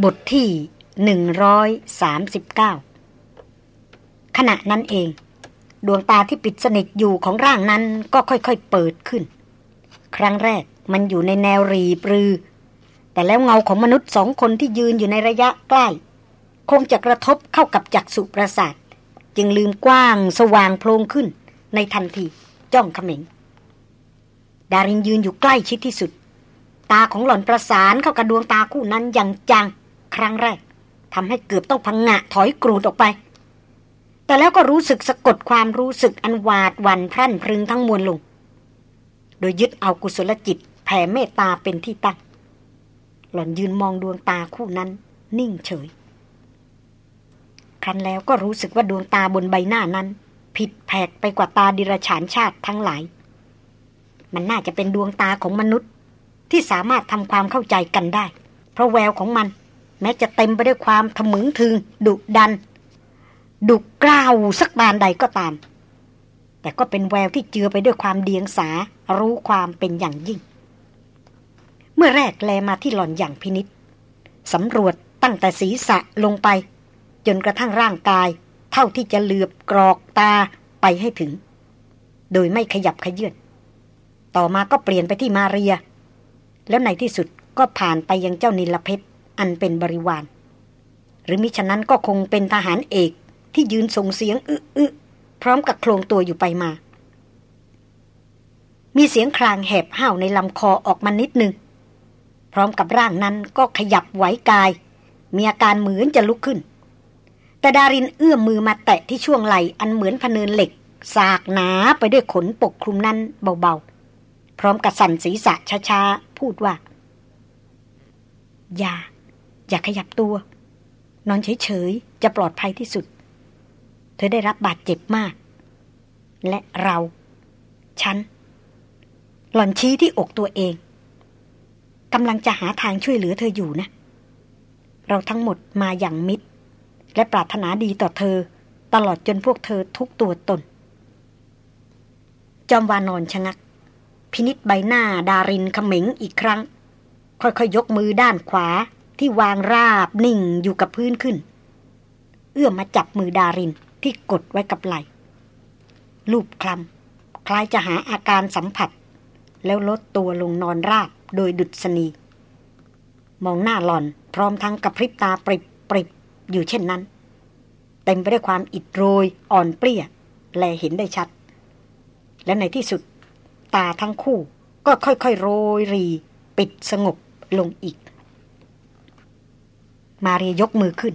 บทที่หนึ่งร้อยสามสิบเก้าขณะนั้นเอง ดวงตาที่ปิดสนิทอยู่ของร่างนั้นก็ค่อยๆเปิดขึ้น ครั้งแรกมันอยู่ในแนวรีปรือ แต่แล้วเงาของมนุษย์สองคนที่ยืนอยู่ในระยะใกล้ คงจะกระทบเข้ากับจักษุประสาท จึงลืมกว้างสว่างโพลงขึ้น ในทันทีจ้องเขม็ง ดารินยืนอยู่ใกล้ชิดที่สุด ตาของหล่อนประสานเข้ากับดวงตาคู่นั้นอย่างจัง ครั้งแรกทำให้เกือบต้องพังงะถอยกรูดออกไป แต่แล้วก็รู้สึกสะกดความรู้สึกอันหวาดหวั่นพรั่นพรึงทั้งมวลลง โดยยึดเอากุศลจิตแผ่เมตตาเป็นที่ตั้ง หล่อนยืนมองดวงตาคู่นั้น นิ่งเฉย ครั้นแล้วก็รู้สึกว่าดวงตาบนใบหน้านั้น ผิดแผกไปกว่าตาดิรฉานชาติทั้งหลาย มันน่าจะเป็นดวงตาของมนุษย์ที่สามารถทำความเข้าใจกันได้ เพราะแววของมัน แม้จะเต็มไปด้วยความทะมึงถึง ดุดัน ดุกล้าวสักบานใดก็ตาม แต่ก็เป็นแววที่เจือไปด้วยความเดียงสารู้ความเป็นอย่างยิ่ง เมื่อแรกแลมาที่หล่อนอย่างพินิษสำรวจตั้งแต่ศีรษะลงไป จนกระทั่งร่างกาย เท่าที่จะเหลือบกรอกตาไปให้ถึง โดยไม่ขยับขยื่นต่อมาก็เปลี่ยนไปที่มาเรีย แล้วในที่สุดก็ผ่านไปยังเจ้านิลเพชร อันเป็นบริวาร หรือมิฉะนั้นก็คงเป็นทหารเอกที่ยืนส่งเสียงอึอึพร้อมกับโครงตัวอยู่ไปมา มีเสียงครางแหบห้าวในลำคอออกมานิดนึง พร้อมกับร่างนั้นก็ขยับไหวกาย มีอาการเหมือนจะลุกขึ้น แต่ดารินเอื้อมมือมาแตะที่ช่วงไหล่อันเหมือนพเนินเหล็ก สากหนาไปด้วยขนปกคลุมนั้นเบาๆ พร้อมกับสั่นศีรษะช้าๆ พูดว่า อย่า อย่าขยับตัว นอนเฉยๆ จะปลอดภัยที่สุด เธอได้รับบาดเจ็บมาก และเรา ฉัน หล่อนชี้ที่อกตัวเองกำลังจะหาทางช่วยเหลือเธออยู่นะ เราทั้งหมดมาอย่างมิตร และปรารถนาดีต่อเธอ ตลอดจนพวกเธอทุกตัวตน จอมวานอนชะงัก พินิษใบหน้าดารินเขม็งอีกครั้ง ค่อยๆยยกมือด้านขวา ที่วางราบนิ่งอยู่กับพื้นขึ้น เอื้อมมาจับมือดารินที่กดไว้กับไหลลูบคลำคล้ายจะหาอาการสัมผัส แล้วลดตัวลงนอนราบโดยดุษณีมองหน้าหลอนพร้อมทั้งกระพริบตาปริบปริบอยู่เช่นนั้น เต็มไปด้วยความอิดโรยอ่อนเปรี้ย แลเห็นได้ชัด และในที่สุด ตาทั้งคู่ก็ค่อยๆ โรยรี ปิดสงบลงอีก มาเรียยกมือขึ้น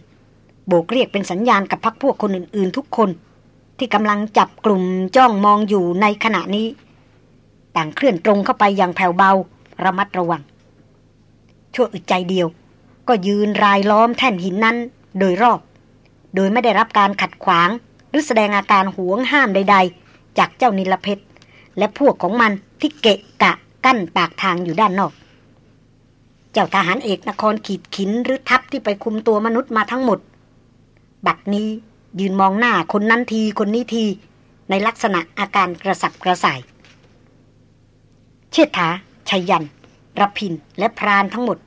โบกเรียกเป็นสัญญาณกับพักพวกคนอื่น ๆ ทุกคน ที่กำลังจับกลุ่มจ้องมองอยู่ในขณะนี้ ต่างเคลื่อนตรงเข้าไปอย่างแผ่วเบาระมัดระวัง ชั่วอึดใจเดียว ก็ยืนรายล้อมแท่นหินนั้นโดยรอบ โดยไม่ได้รับการขัดขวาง หรือแสดงอาการหวงห้ามใด ๆ จากเจ้านิลเพชรและพวกของมันที่เกะกะกั้นปากทางอยู่ด้านนอก จ้าทหารเอกนครขีดขินหรือทัพที่ไปคุมตัวมนุษย์มาทั้งหมด บัดนี้ยืนมองหน้าคนนั้นทีคนนี้ที ในลักษณะอาการกระสับกระส่าย เชิดถาชัยยันรพินและพรานทั้งหมด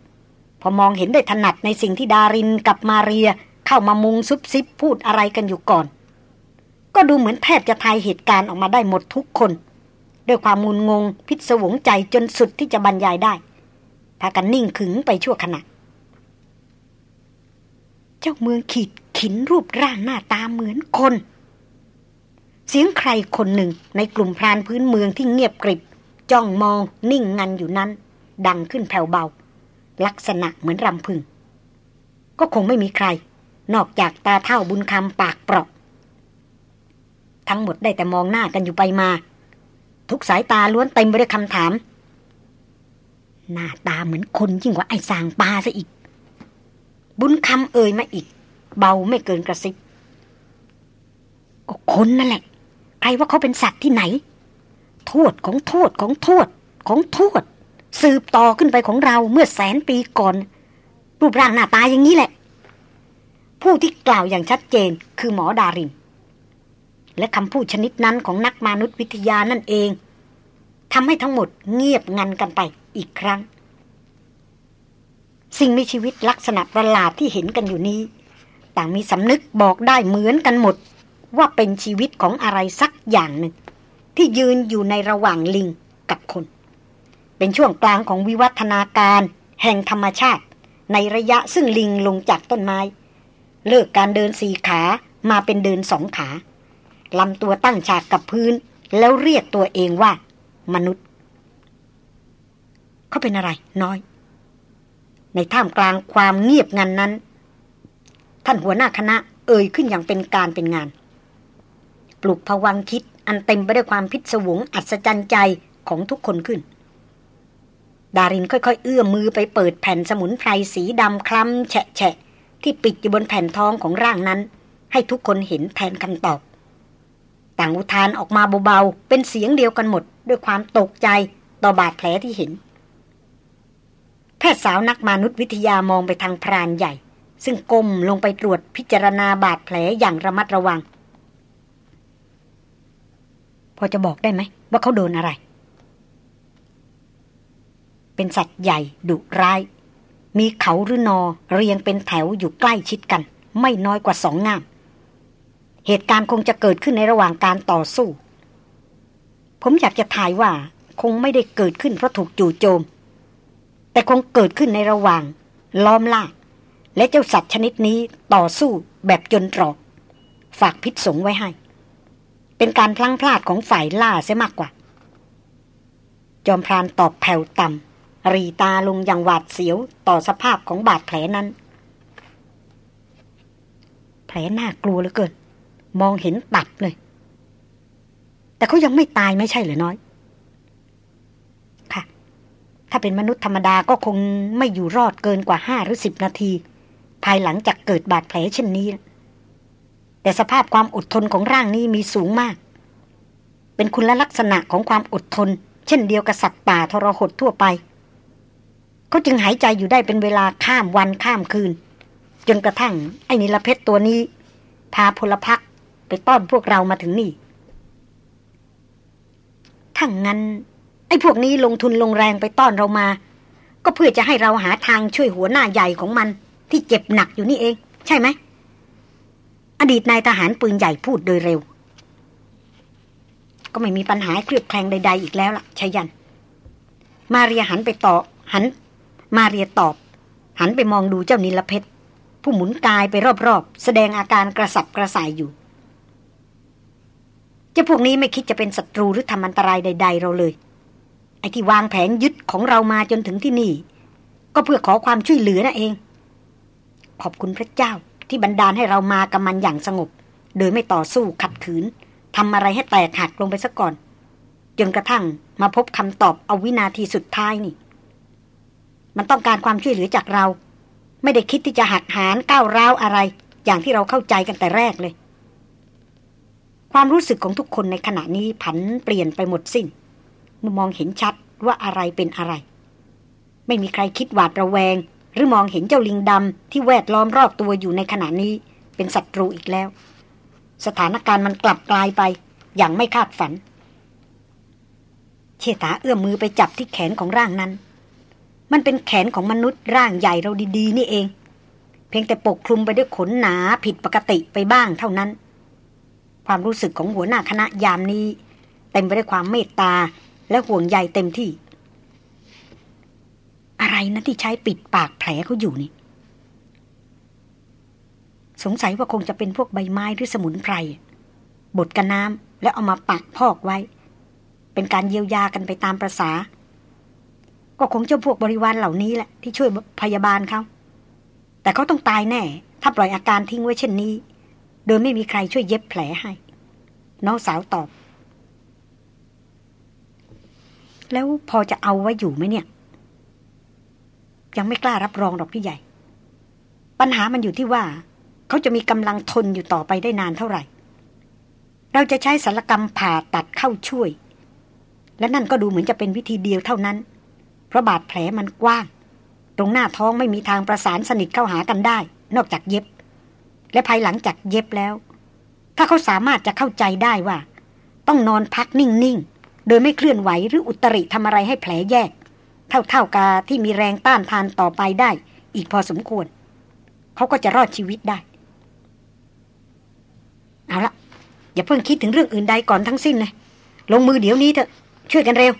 พอมองเห็นได้ถนัดในสิ่งที่ดารินกับมาเรียเข้ามามุงซุบซิบพูดอะไรกันอยู่ก่อน ก็ดูเหมือนแทบจะทายเหตุการณ์ออกมาได้หมดทุกคน ด้วยความงุนงงพิศวงใจจนสุดที่จะบรรยายได้ พากันนิ่งขึงไปชั่วขณะ เจ้าเมืองขีดขินรูปร่างหน้าตาเหมือนคน เสียงใครคนหนึ่งในกลุ่มพรานพื้นเมืองที่เงียบกริบ จ้องมองนิ่งงันอยู่นั้น ดังขึ้นแผ่วเบา ลักษณะเหมือนรำพึง ก็คงไม่มีใคร นอกจากตาเท่าบุญคำปากเปราะ ทั้งหมดได้แต่มองหน้ากันอยู่ไปมา ทุกสายตาล้วนเต็มไปด้วยคำถาม หน้าตาเหมือนคนยิ่งกว่าไอ้สางปลาซะอีก บุญคำเอ่ยมาอีก เบาไม่เกินกระซิบก็คนนั่นแหละ ใครว่าเขาเป็นสัตว์ที่ไหน โทษของโทษของโทษของโทษ สืบต่อขึ้นไปของเราเมื่อแสนปีก่อน รูปร่างหน้าตาอย่างนี้แหละ ผู้ที่กล่าวอย่างชัดเจนคือหมอดาริน และคำพูดชนิดนั้นของนักมนุษยวิทยานั่นเองทำให้ทั้งหมดเงียบงันกันไป อีกครั้ง สิ่งมีชีวิตลักษณะประหลาดที่เห็นกันอยู่นี้ ต่างมีสำนึกบอกได้เหมือนกันหมด ว่าเป็นชีวิตของอะไรสักอย่างหนึ่ง ที่ยืนอยู่ในระหว่างลิงกับคน เป็นช่วงกลางของวิวัฒนาการแห่งธรรมชาติ ในระยะซึ่งลิงลงจากต้นไม้ เลิกการเดินสี่ขามาเป็นเดินสองขาลำตัวตั้งฉากกับพื้น แล้วเรียกตัวเองว่า มนุษย์ เขาเป็นอะไร น้อย ในท่ามกลางความเงียบงันนั้น ท่านหัวหน้าคณะ เอ่ยขึ้นอย่างเป็นการเป็นงาน ปลุกผวังคิด อันเต็มไปด้วยความพิศวงอัศจรรย์ใจของทุกคนขึ้น ดารินค่อยๆ เอื้อมมือไปเปิดแผ่นสมุนไพรสีดำคล้ำแฉะที่ปิดอยู่บนแผ่นทองของร่างนั้น ให้ทุกคนเห็นแทนคำตอบ ต่างอุทานออกมาเบาๆ เป็นเสียงเดียวกันหมด ด้วยความตกใจต่อบาดแผลที่เห็น แพทย์สาวนักมนุษยวิทยามองไปทางพรานใหญ่ ซึ่งก้มลงไปตรวจพิจารณาบาดแผลอย่างระมัดระวัง พอจะบอกได้ไหม ว่าเขาโดนอะไร เป็นสัตว์ใหญ่ดุร้าย มีเขาหรือนอเรียงเป็นแถวอยู่ใกล้ชิดกัน ไม่น้อยกว่าสองงาม เหตุการณ์คงจะเกิดขึ้นในระหว่างการต่อสู้ ผมอยากจะทายว่าคงไม่ได้เกิดขึ้นเพราะถูกจู่โจม แต่คงเกิดขึ้นในระหว่าง ล้อมล่าและเจ้าสัตว์ชนิดนี้ต่อสู้แบบจนตรอก ฝากพิษสงไว้ให้ เป็นการพลั้งพลาดของฝ่ายล่าเสียมากกว่า จอมพรานตอบแผ่วต่ำรีตาลงอย่างหวาดเสียวต่อสภาพของบาดแผลนั้น แผลน่ากลัวเหลือเกิน มองเห็นตับเลย แต่เขายังไม่ตายไม่ใช่เหรือน้อย ถ้าเป็นมนุษย์ธรรมดาก็คงไม่อยู่รอดเกินกว่าห้าหรือสิบนาที ภายหลังจากเกิดบาดแผลเช่นนี้ แต่สภาพความอดทนของร่างนี้มีสูงมาก เป็นคุณลักษณะของความอดทน เช่นเดียวกับสัตว์ป่าทรหดทั่วไป เขาจึงหายใจอยู่ได้เป็นเวลาข้ามวันข้ามคืน จนกระทั่งไอ้นิลเพชรตัวนี้ พาพลพักไปต้อนพวกเรามาถึงนี่ทั้งนั้น ไอ้พวกนี้ลงทุนลงแรงไปต้อนเรามา ก็เพื่อจะให้เราหาทางช่วยหัวหน้าใหญ่ของมัน ที่เจ็บหนักอยู่นี่เอง ใช่ไหม อดีตนายทหารปืนใหญ่พูดโดยเร็ว ก็ไม่มีปัญหาเครือบแคลงใด ๆ อีกแล้วล่ะชายัน มาเรียหันไปต่อหัน มาเรียตอบ หันไปมองดูเจ้านิลเพชรผู้หมุนกายไปรอบๆ แสดงอาการกระสับกระส่ายอยู่เจ้าพวกนี้ไม่คิดจะเป็นศัตรูหรือทำอันตรายใด ๆ เราเลย ไอ้ที่วางแผนยึดของเรามาจนถึงที่นี่ ก็เพื่อขอความช่วยเหลือนั่นเอง ขอบคุณพระเจ้าที่บันดาลให้เรามากับมันอย่างสงบ โดยไม่ต่อสู้ขัดขืนทำอะไรให้แตกหักลงไปซะก่อน จนกระทั่งมาพบคำตอบเอาวินาทีสุดท้ายนี่ มันต้องการความช่วยเหลือจากเรา ไม่ได้คิดที่จะหักหานก้าวร้าวอะไร อย่างที่เราเข้าใจกันแต่แรกเลย ความรู้สึกของทุกคนในขณะนี้ผันเปลี่ยนไปหมดสิน้น เมื่อมองเห็นชัดว่าอะไรเป็นอะไร ไม่มีใครคิดหวาดระแวง หรือมองเห็นเจ้าลิงดำที่แวดล้อมรอบตัวอยู่ในขณะนี้ เป็นศัตรูอีกแล้ว สถานการณ์มันกลับกลายไป อย่างไม่คาดฝัน เชษฐาเอื้อมมือไปจับที่แขนของร่างนั้น มันเป็นแขนของมนุษย์ร่างใหญ่เราดีๆ นี่เอง เพียงแต่ปกคลุมไปด้วยขนหนาผิดปกติไปบ้างเท่านั้น ความรู้สึกของหัวหน้าคณะยามนี้เต็มไปด้วยความเมตตา และห่วงใยเต็มที่ อะไรนะที่ใช้ปิดปากแผลเขาอยู่นี่ สงสัยว่าคงจะเป็นพวกใบไม้หรือสมุนไพรบดกันน้ำแล้วเอามาปักพอกไว้ เป็นการเยียวยากันไปตามประษา ก็คงเจ้าพวกบริวารเหล่านี้แหละที่ช่วยพยาบาลเขาแต่เขาต้องตายแน่ ถ้าปล่อยอาการทิ้งไว้เช่นนี้ โดยไม่มีใครช่วยเย็บแผลให้ น้องสาวตอบ แล้วพอจะเอาไว้อยู่ไหมเนี่ย ยังไม่กล้ารับรองหรอกพี่ใหญ่ ปัญหามันอยู่ที่ว่า เขาจะมีกำลังทนอยู่ต่อไปได้นานเท่าไหร่ เราจะใช้ศัลกรรมผ่าตัดเข้าช่วย และนั่นก็ดูเหมือนจะเป็นวิธีเดียวเท่านั้น เพราะบาดแผลมันกว้าง ตรงหน้าท้องไม่มีทางประสานสนิทเข้าหากันได้ นอกจากเย็บ และภายหลังจากเย็บแล้ว ถ้าเขาสามารถจะเข้าใจได้ว่า ต้องนอนพักนิ่งๆ โดยไม่เคลื่อนไหวหรืออุตริทำอะไรให้แผลแยก เท่าๆกาที่มีแรงต้านทานต่อไปได้ อีกพอสมควร เขาก็จะรอดชีวิตได้ เอาละอย่าเพิ่งคิดถึงเรื่องอื่นใดก่อนทั้งสิ้นเลยลงมือเดี๋ยวนี้เถอะ ช่วยกันเร็ว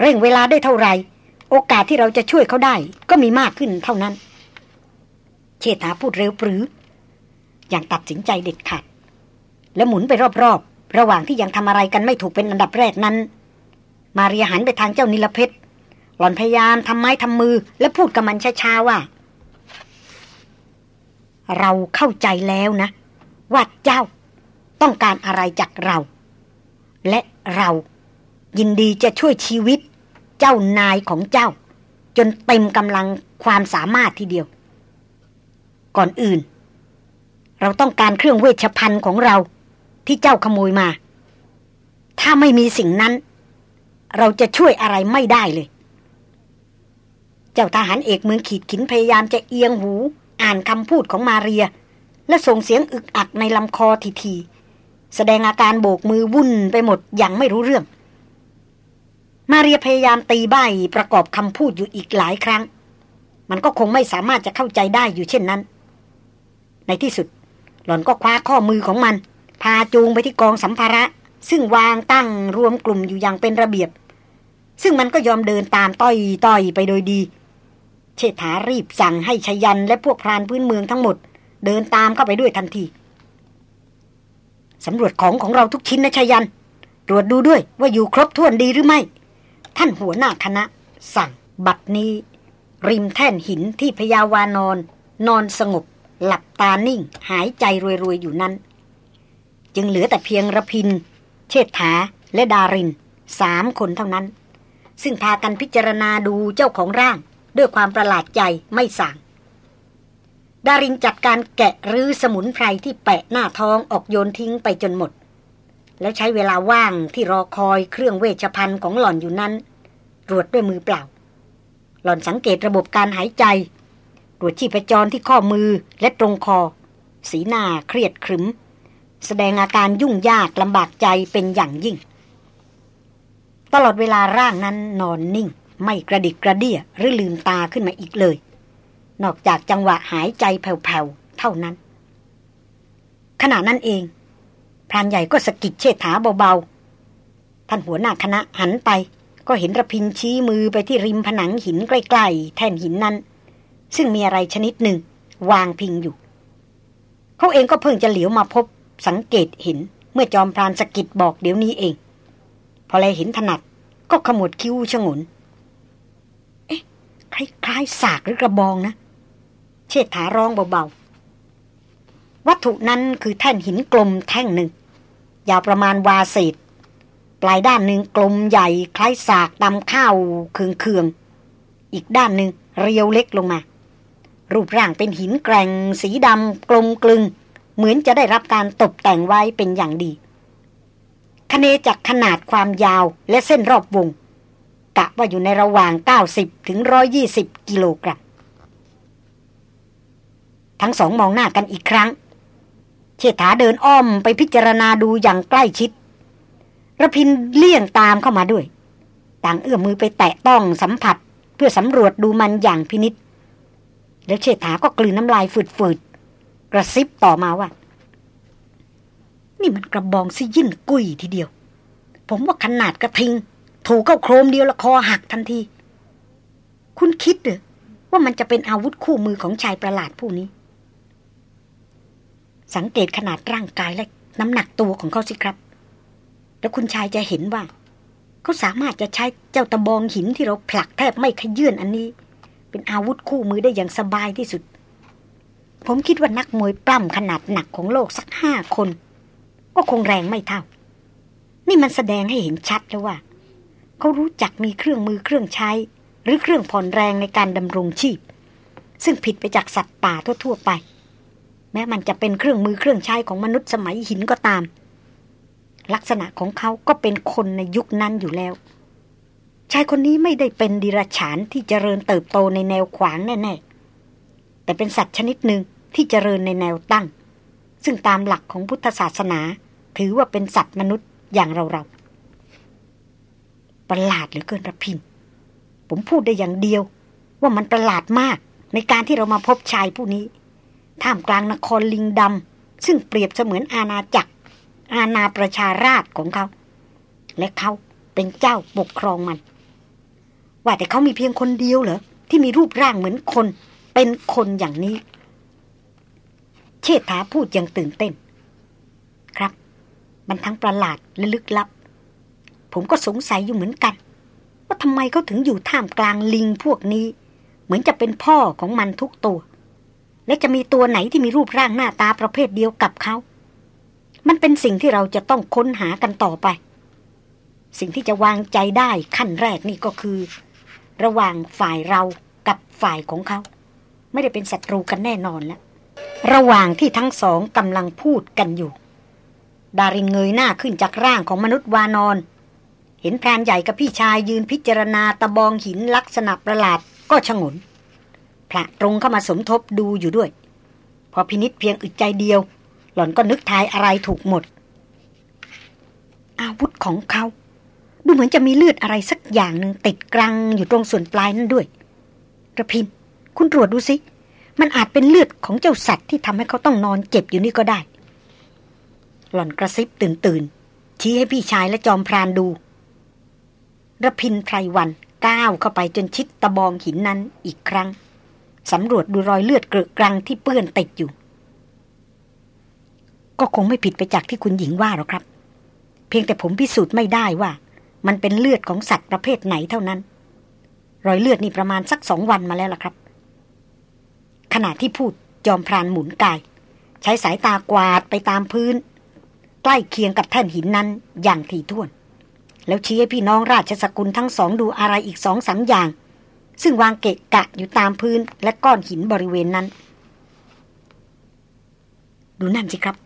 เร่งเวลาได้เท่าไหร่ โอกาสที่เราจะช่วยเขาได้ ก็มีมากขึ้นเท่านั้น เชษฐาพูดเร็วปรือ อย่างตัดสินใจเด็ดขาดแล้วหมุนไปรอบๆ ระหว่างที่ยังทำอะไรกันไม่ถูกเป็นอันดับแรกนั้น มาเรียหันไปทางเจ้านิลเพชรหล่อนพยายามทำไม้ทำมือ และพูดกับมันช้าๆว่า เราเข้าใจแล้วนะ ว่าเจ้าต้องการอะไรจากเรา และเรายินดีจะช่วยชีวิต เจ้านายของเจ้า จนเต็มกำลังความสามารถทีเดียว ก่อนอื่น เราต้องการเครื่องเวชภัณฑ์ของเราที่เจ้าขโมยมา ถ้าไม่มีสิ่งนั้น เราจะช่วยอะไรไม่ได้เลย เจ้าทหารเอกเมืองขีดขินพยายามจะเอียงหู อ่านคำพูดของมาเรีย และส่งเสียงอึกอักในลำคอทีๆแสดงอาการโบกมือวุ่นไปหมดอย่างไม่รู้เรื่อง มาเรียพยายามตีใบประกอบคำพูดอยู่อีกหลายครั้ง มันก็คงไม่สามารถจะเข้าใจได้อยู่เช่นนั้น ในที่สุด หล่อนก็คว้าข้อมือของมัน พาจูงไปที่กองสัมภาระ ซึ่งวางตั้งรวมกลุ่มอยู่อย่างเป็นระเบียบ ซึ่งมันก็ยอมเดินตามต้อยต้อยไปโดยดี เชษฐารีบสั่งให้ชยันและพวกพรานพื้นเมืองทั้งหมด เดินตามเข้าไปด้วยทันทีสำรวจของของเราทุกชิ้นนะชยัน ตรวจดูด้วยว่าอยู่ครบถ้วนดีหรือไม่ ท่านหัวหน้าคณะ สั่งบัดนี้ ริมแท่นหินที่พยาวานอน นอนสงบ หลับตานิ่ง หายใจรวยๆอยู่นั้น จึงเหลือแต่เพียงระพิน เชษฐาและดารินสามคนเท่านั้น ซึ่งพากันพิจารณาดูเจ้าของร่าง ด้วยความประหลาดใจไม่สั่งดารินจัดการแกะรื้อสมุนไพรที่แปะหน้าท้องออกโยนทิ้งไปจนหมด แล้วใช้เวลาว่างที่รอคอยเครื่องเวชภัณฑ์ของหล่อนอยู่นั้น ตรวจด้วยมือเปล่า หล่อนสังเกตระบบการหายใจ ตรวจชีพจรที่ข้อมือและตรงคอ สีหน้าเครียดขรึม แสดงอาการยุ่งยากลำบากใจเป็นอย่างยิ่ง ตลอดเวลาร่างนั้นนอนนิ่ง ไม่กระดิกกระเดี้ยหรือลืมตาขึ้นมาอีกเลย นอกจากจังหวะหายใจแผ่วๆ เท่านั้น ขณะนั้นเอง พรานใหญ่ก็สะกิดเชษฐาเบาๆ ท่านหัวหน้าคณะหันไป ก็เห็นระพินชี้มือไปที่ริมผนังหินใกล้ๆ แท่นหินนั้น ซึ่งมีอะไรชนิดหนึ่ง วางพิงอยู่ เขาเองก็เพิ่งจะเหลียวมาพบ สังเกตเห็นเมื่อจอมพรานสกิดบอกเดี๋ยวนี้เอง พอเลยเห็นถนัดก็ขมวดคิ้วชงน เอ๊ะ คล้ายๆสากหรือกระบองนะ เชษฐาร้องเบาๆ วัตถุนั้นคือแท่นหินกลมแท่งหนึ่ง ยาวประมาณวาเศษ ปลายด้านหนึ่งกลมใหญ่คล้ายสากดำข้าวเคืองๆ อีกด้านหนึ่งเรียวเล็กลงมา รูปร่างเป็นหินแกร่งสีดำกลมกลึง เหมือนจะได้รับการตกแต่งไว้เป็นอย่างดี คเนจากขนาดความยาวและเส้นรอบวง กะว่าอยู่ในระหว่าง 90 ถึง 120 กิโลกรัม ทั้งสองมองหน้ากันอีกครั้ง เชษฐาเดินอ้อมไปพิจารณาดูอย่างใกล้ชิดระพินเลี่ยงตามเข้ามาด้วย ต่างเอื้อมมือไปแตะต้องสัมผัสเพื่อสำรวจดูมันอย่างพินิษแล้วเชษฐาก็กลืนน้ำลายฝืด กระซิบต่อมาว่า นี่มันกระบองซิยิ่นกุยทีเดียว ผมว่าขนาดกระทิง ถูกเข้าโครมเดียวละคอหักทันที คุณคิดเหรอว่ามันจะเป็นอาวุธคู่มือของชายประหลาดผู้นี้ สังเกตขนาดร่างกายและน้ำหนักตัวของเขาสิครับ แล้วคุณชายจะเห็นว่า เขาสามารถจะใช้เจ้าตะบองหินที่เราผลักแทบไม่ขยื่นอันนี้ เป็นอาวุธคู่มือได้อย่างสบายที่สุด ผมคิดว่านักมวยปล้ำขนาดหนักของโลกสักห้าคน ก็คงแรงไม่เท่า นี่มันแสดงให้เห็นชัดแล้วว่า เขารู้จักมีเครื่องมือเครื่องใช้ หรือเครื่องผ่อนแรงในการดำรงชีพ ซึ่งผิดไปจากสัตว์ป่าทั่วๆไป แม้มันจะเป็นเครื่องมือเครื่องใช้ของมนุษย์สมัยหินก็ตาม ลักษณะของเขาก็เป็นคนในยุคนั้นอยู่แล้วชายคนนี้ไม่ได้เป็นดิรฉานที่เจริญเติบโตในแนวขวางแน่ๆ แต่เป็นสัตว์ชนิดหนึ่งที่เจริญในแนวตั้ง ซึ่งตามหลักของพุทธศาสนา ถือว่าเป็นสัตว์มนุษย์อย่างเราๆประหลาดเหลือเกินระพิน ผมพูดได้อย่างเดียว ว่ามันประหลาดมากในการที่เรามาพบชายผู้นี้ ท่ามกลางนครลิงดำซึ่งเปรียบเสมือนอาณาจักร อาณาประชาราชของเขา และเขาเป็นเจ้าปกครองมัน ว่าแต่เขามีเพียงคนเดียวเหรอที่มีรูปร่างเหมือนคน เป็นคนอย่างนี้ เชษฐาพูดอย่างตื่นเต้น ครับ มันทั้งประหลาดและลึกลับ ผมก็สงสัยอยู่เหมือนกัน ว่าทำไมเขาถึงอยู่ท่ามกลางลิงพวกนี้ เหมือนจะเป็นพ่อของมันทุกตัว และจะมีตัวไหนที่มีรูปร่างหน้าตาประเภทเดียวกับเขา มันเป็นสิ่งที่เราจะต้องค้นหากันต่อไป สิ่งที่จะวางใจได้ขั้นแรกนี่ก็คือ ระหว่างฝ่ายเรากับฝ่ายของเขา ไม่ได้เป็นศัตรูกันแน่นอนแล้วระหว่างที่ทั้งสองกำลังพูดกันอยู่ ดารินเงยหน้าขึ้นจากร่างของมนุษย์วานอน เห็นพรานใหญ่กับพี่ชายยืนพิจารณาตะบองหินลักษณะประหลาดก็ชงนพระตรงเข้ามาสมทบดูอยู่ด้วย พอพินิษเพียงอึดใจเดียว หล่อนก็นึกทายอะไรถูกหมด อาวุธของเขา ดูเหมือนจะมีเลือดอะไรสักอย่างหนึ่งติดกรังอยู่ตรงส่วนปลายนั่นด้วยระพิน คุณตรวจดูสิ มันอาจเป็นเลือดของเจ้าสัตว์ที่ทำให้เขาต้องนอนเจ็บอยู่นี่ก็ได้ หล่อนกระซิบตื่นตื่นชี้ให้พี่ชายและจอมพรานดูระพินไพรวันก้าวเข้าไปจนชิดตะบองหินนั้นอีกครั้งสำรวจดูรอยเลือดเกลือกรังที่เปื้อนติดอยู่ ก็คงไม่ผิดไปจากที่คุณหญิงว่าหรอกครับ เพียงแต่ผมพิสูจน์ไม่ได้ว่า มันเป็นเลือดของสัตว์ประเภทไหนเท่านั้น รอยเลือดนี่ประมาณสักสองวันมาแล้วล่ะครับ ขณะที่พูดจอมพรานหมุนกาย ใช้สายตากวาดไปตามพื้น ใกล้เคียงกับแท่นหินนั้นอย่างถี่ถ้วน แล้วชี้ให้พี่น้องราชสกุลทั้งสองดูอะไรอีกสองสาอย่าง ซึ่งวางเกะกะอยู่ตามพื้นและก้อนหินบริเวณนั้น ดูนั่นสิครับ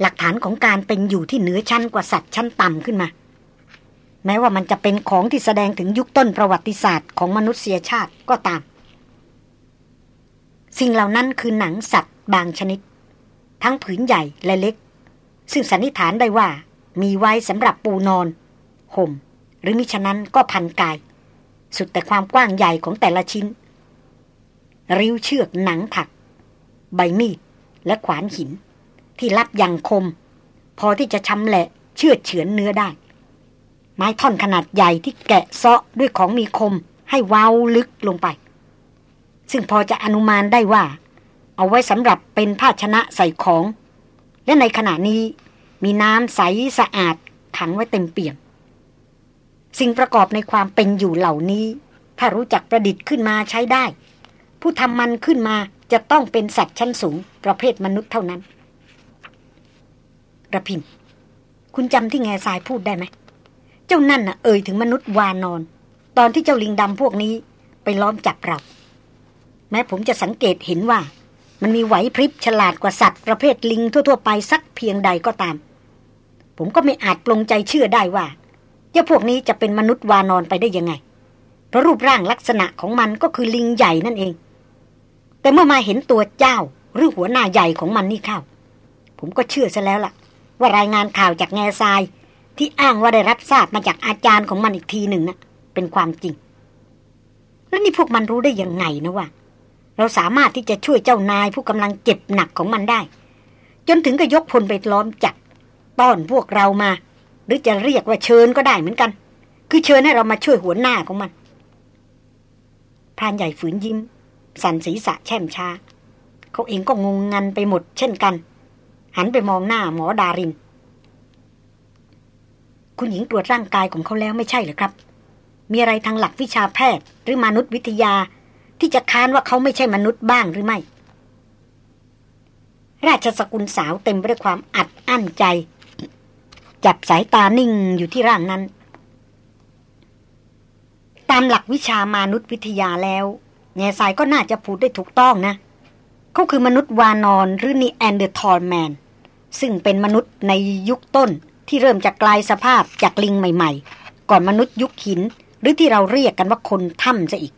หลักฐานของการเป็นอยู่ที่เหนือชั้นกว่าสัตว์ชั้นต่ำขึ้นมาแม้ว่ามันจะเป็นของที่แสดงถึงยุคต้นประวัติศาสตร์ของมนุษยชาติก็ตาม สิ่งเหล่านั้นคือหนังสัตว์บางชนิด ทั้งผืนใหญ่และเล็ก ซึ่งสันนิษฐานได้ว่า มีไว้สำหรับปูนอนห่ม หรือมิฉะนั้นก็พันกาย สุดแต่ความกว้างใหญ่ของแต่ละชิ้น ริ้วเชือกหนังถัก ใบมีด และขวานหิน ที่รับอย่างคม พอที่จะชำแหละเชื่อเฉือนเนื้อได้ ไม้ท่อนขนาดใหญ่ที่แกะเซาะด้วยของมีคมให้เว้าลึกลงไป ซึ่งพอจะอนุมานได้ว่า เอาไว้สำหรับเป็นภาชนะใส่ของ และในขณะนี้มีน้ำใสสะอาดขังไว้เต็มเปี่ยม สิ่งประกอบในความเป็นอยู่เหล่านี้ ถ้ารู้จักประดิษฐ์ขึ้นมาใช้ได้ ผู้ทำมันขึ้นมาจะต้องเป็นสัตว์ชั้นสูง ประเภทมนุษย์เท่านั้นระพินคุณจำที่แง่ทรายพูดได้ไหม เจ้านั่นน่ะเอ่ยถึงมนุษย์วานอน ตอนที่เจ้าลิงดำพวกนี้ไปล้อมจับเรา ม้ผมจะสังเกตเห็นว่า มันมีไหวพริบฉลาดกว่าสัตว์ประเภทลิงทั่วๆไปสักเพียงใดก็ตาม ผมก็ไม่อาจปลงใจเชื่อได้ว่าเจ้าพวกนี้จะเป็นมนุษย์วานอนไปได้ยังไง เพราะรูปร่างลักษณะของมันก็คือลิงใหญ่นั่นเอง แต่เมื่อมาเห็นตัวเจ้าหรือหัวหน้าใหญ่ของมันนี่เข้า ผมก็เชื่อซะแล้วล่ะ ว่ารายงานข่าวจากแง่ทราย ที่อ้างว่าได้รับทราบมาจากอาจารย์ของมันอีกทีหนึ่งนะ่ะเป็นความจริง แล้วนี่พวกมันรู้ได้ยังไงนะว่า เราสามารถที่จะช่วยเจ้านายผู้กำลังเจ็บหนักของมันได้ จนถึงกับยกพลไปล้อมจับต้อนพวกเรามา หรือจะเรียกว่าเชิญก็ได้เหมือนกัน คือเชิญให้เรามาช่วยหัวหน้าของมันพรานใหญ่ฝืนยิ้ม สันศีษะแช่มช้า เขาเองก็งงงันไปหมดเช่นกัน หันไปมองหน้าหมอดาริน คุณหญิงตรวจร่างกายของเขาแล้วไม่ใช่หรือครับ มีอะไรทางหลักวิชาแพทย์ หรือมนุษยวิทยา ที่จะค้านว่าเขาไม่ใช่มนุษย์บ้างหรือไม่ ราชสกุลสาวเต็มไปด้วยความอัดอั้นใจ จับสายตานิ่งอยู่ที่ร่างนั้น ตามหลักวิชามนุษยวิทยาแล้วแงซายก็น่าจะพูดได้ถูกต้องนะ เขาคือมนุษย์วานรหรือ Neanderthal man ซึ่งเป็นมนุษย์ในยุคต้นที่เริ่มจากกลายสภาพจากลิงใหม่ๆ ก่อนมนุษย์ยุคหิน หรือที่เราเรียกกันว่าคนถ้ำซะอีก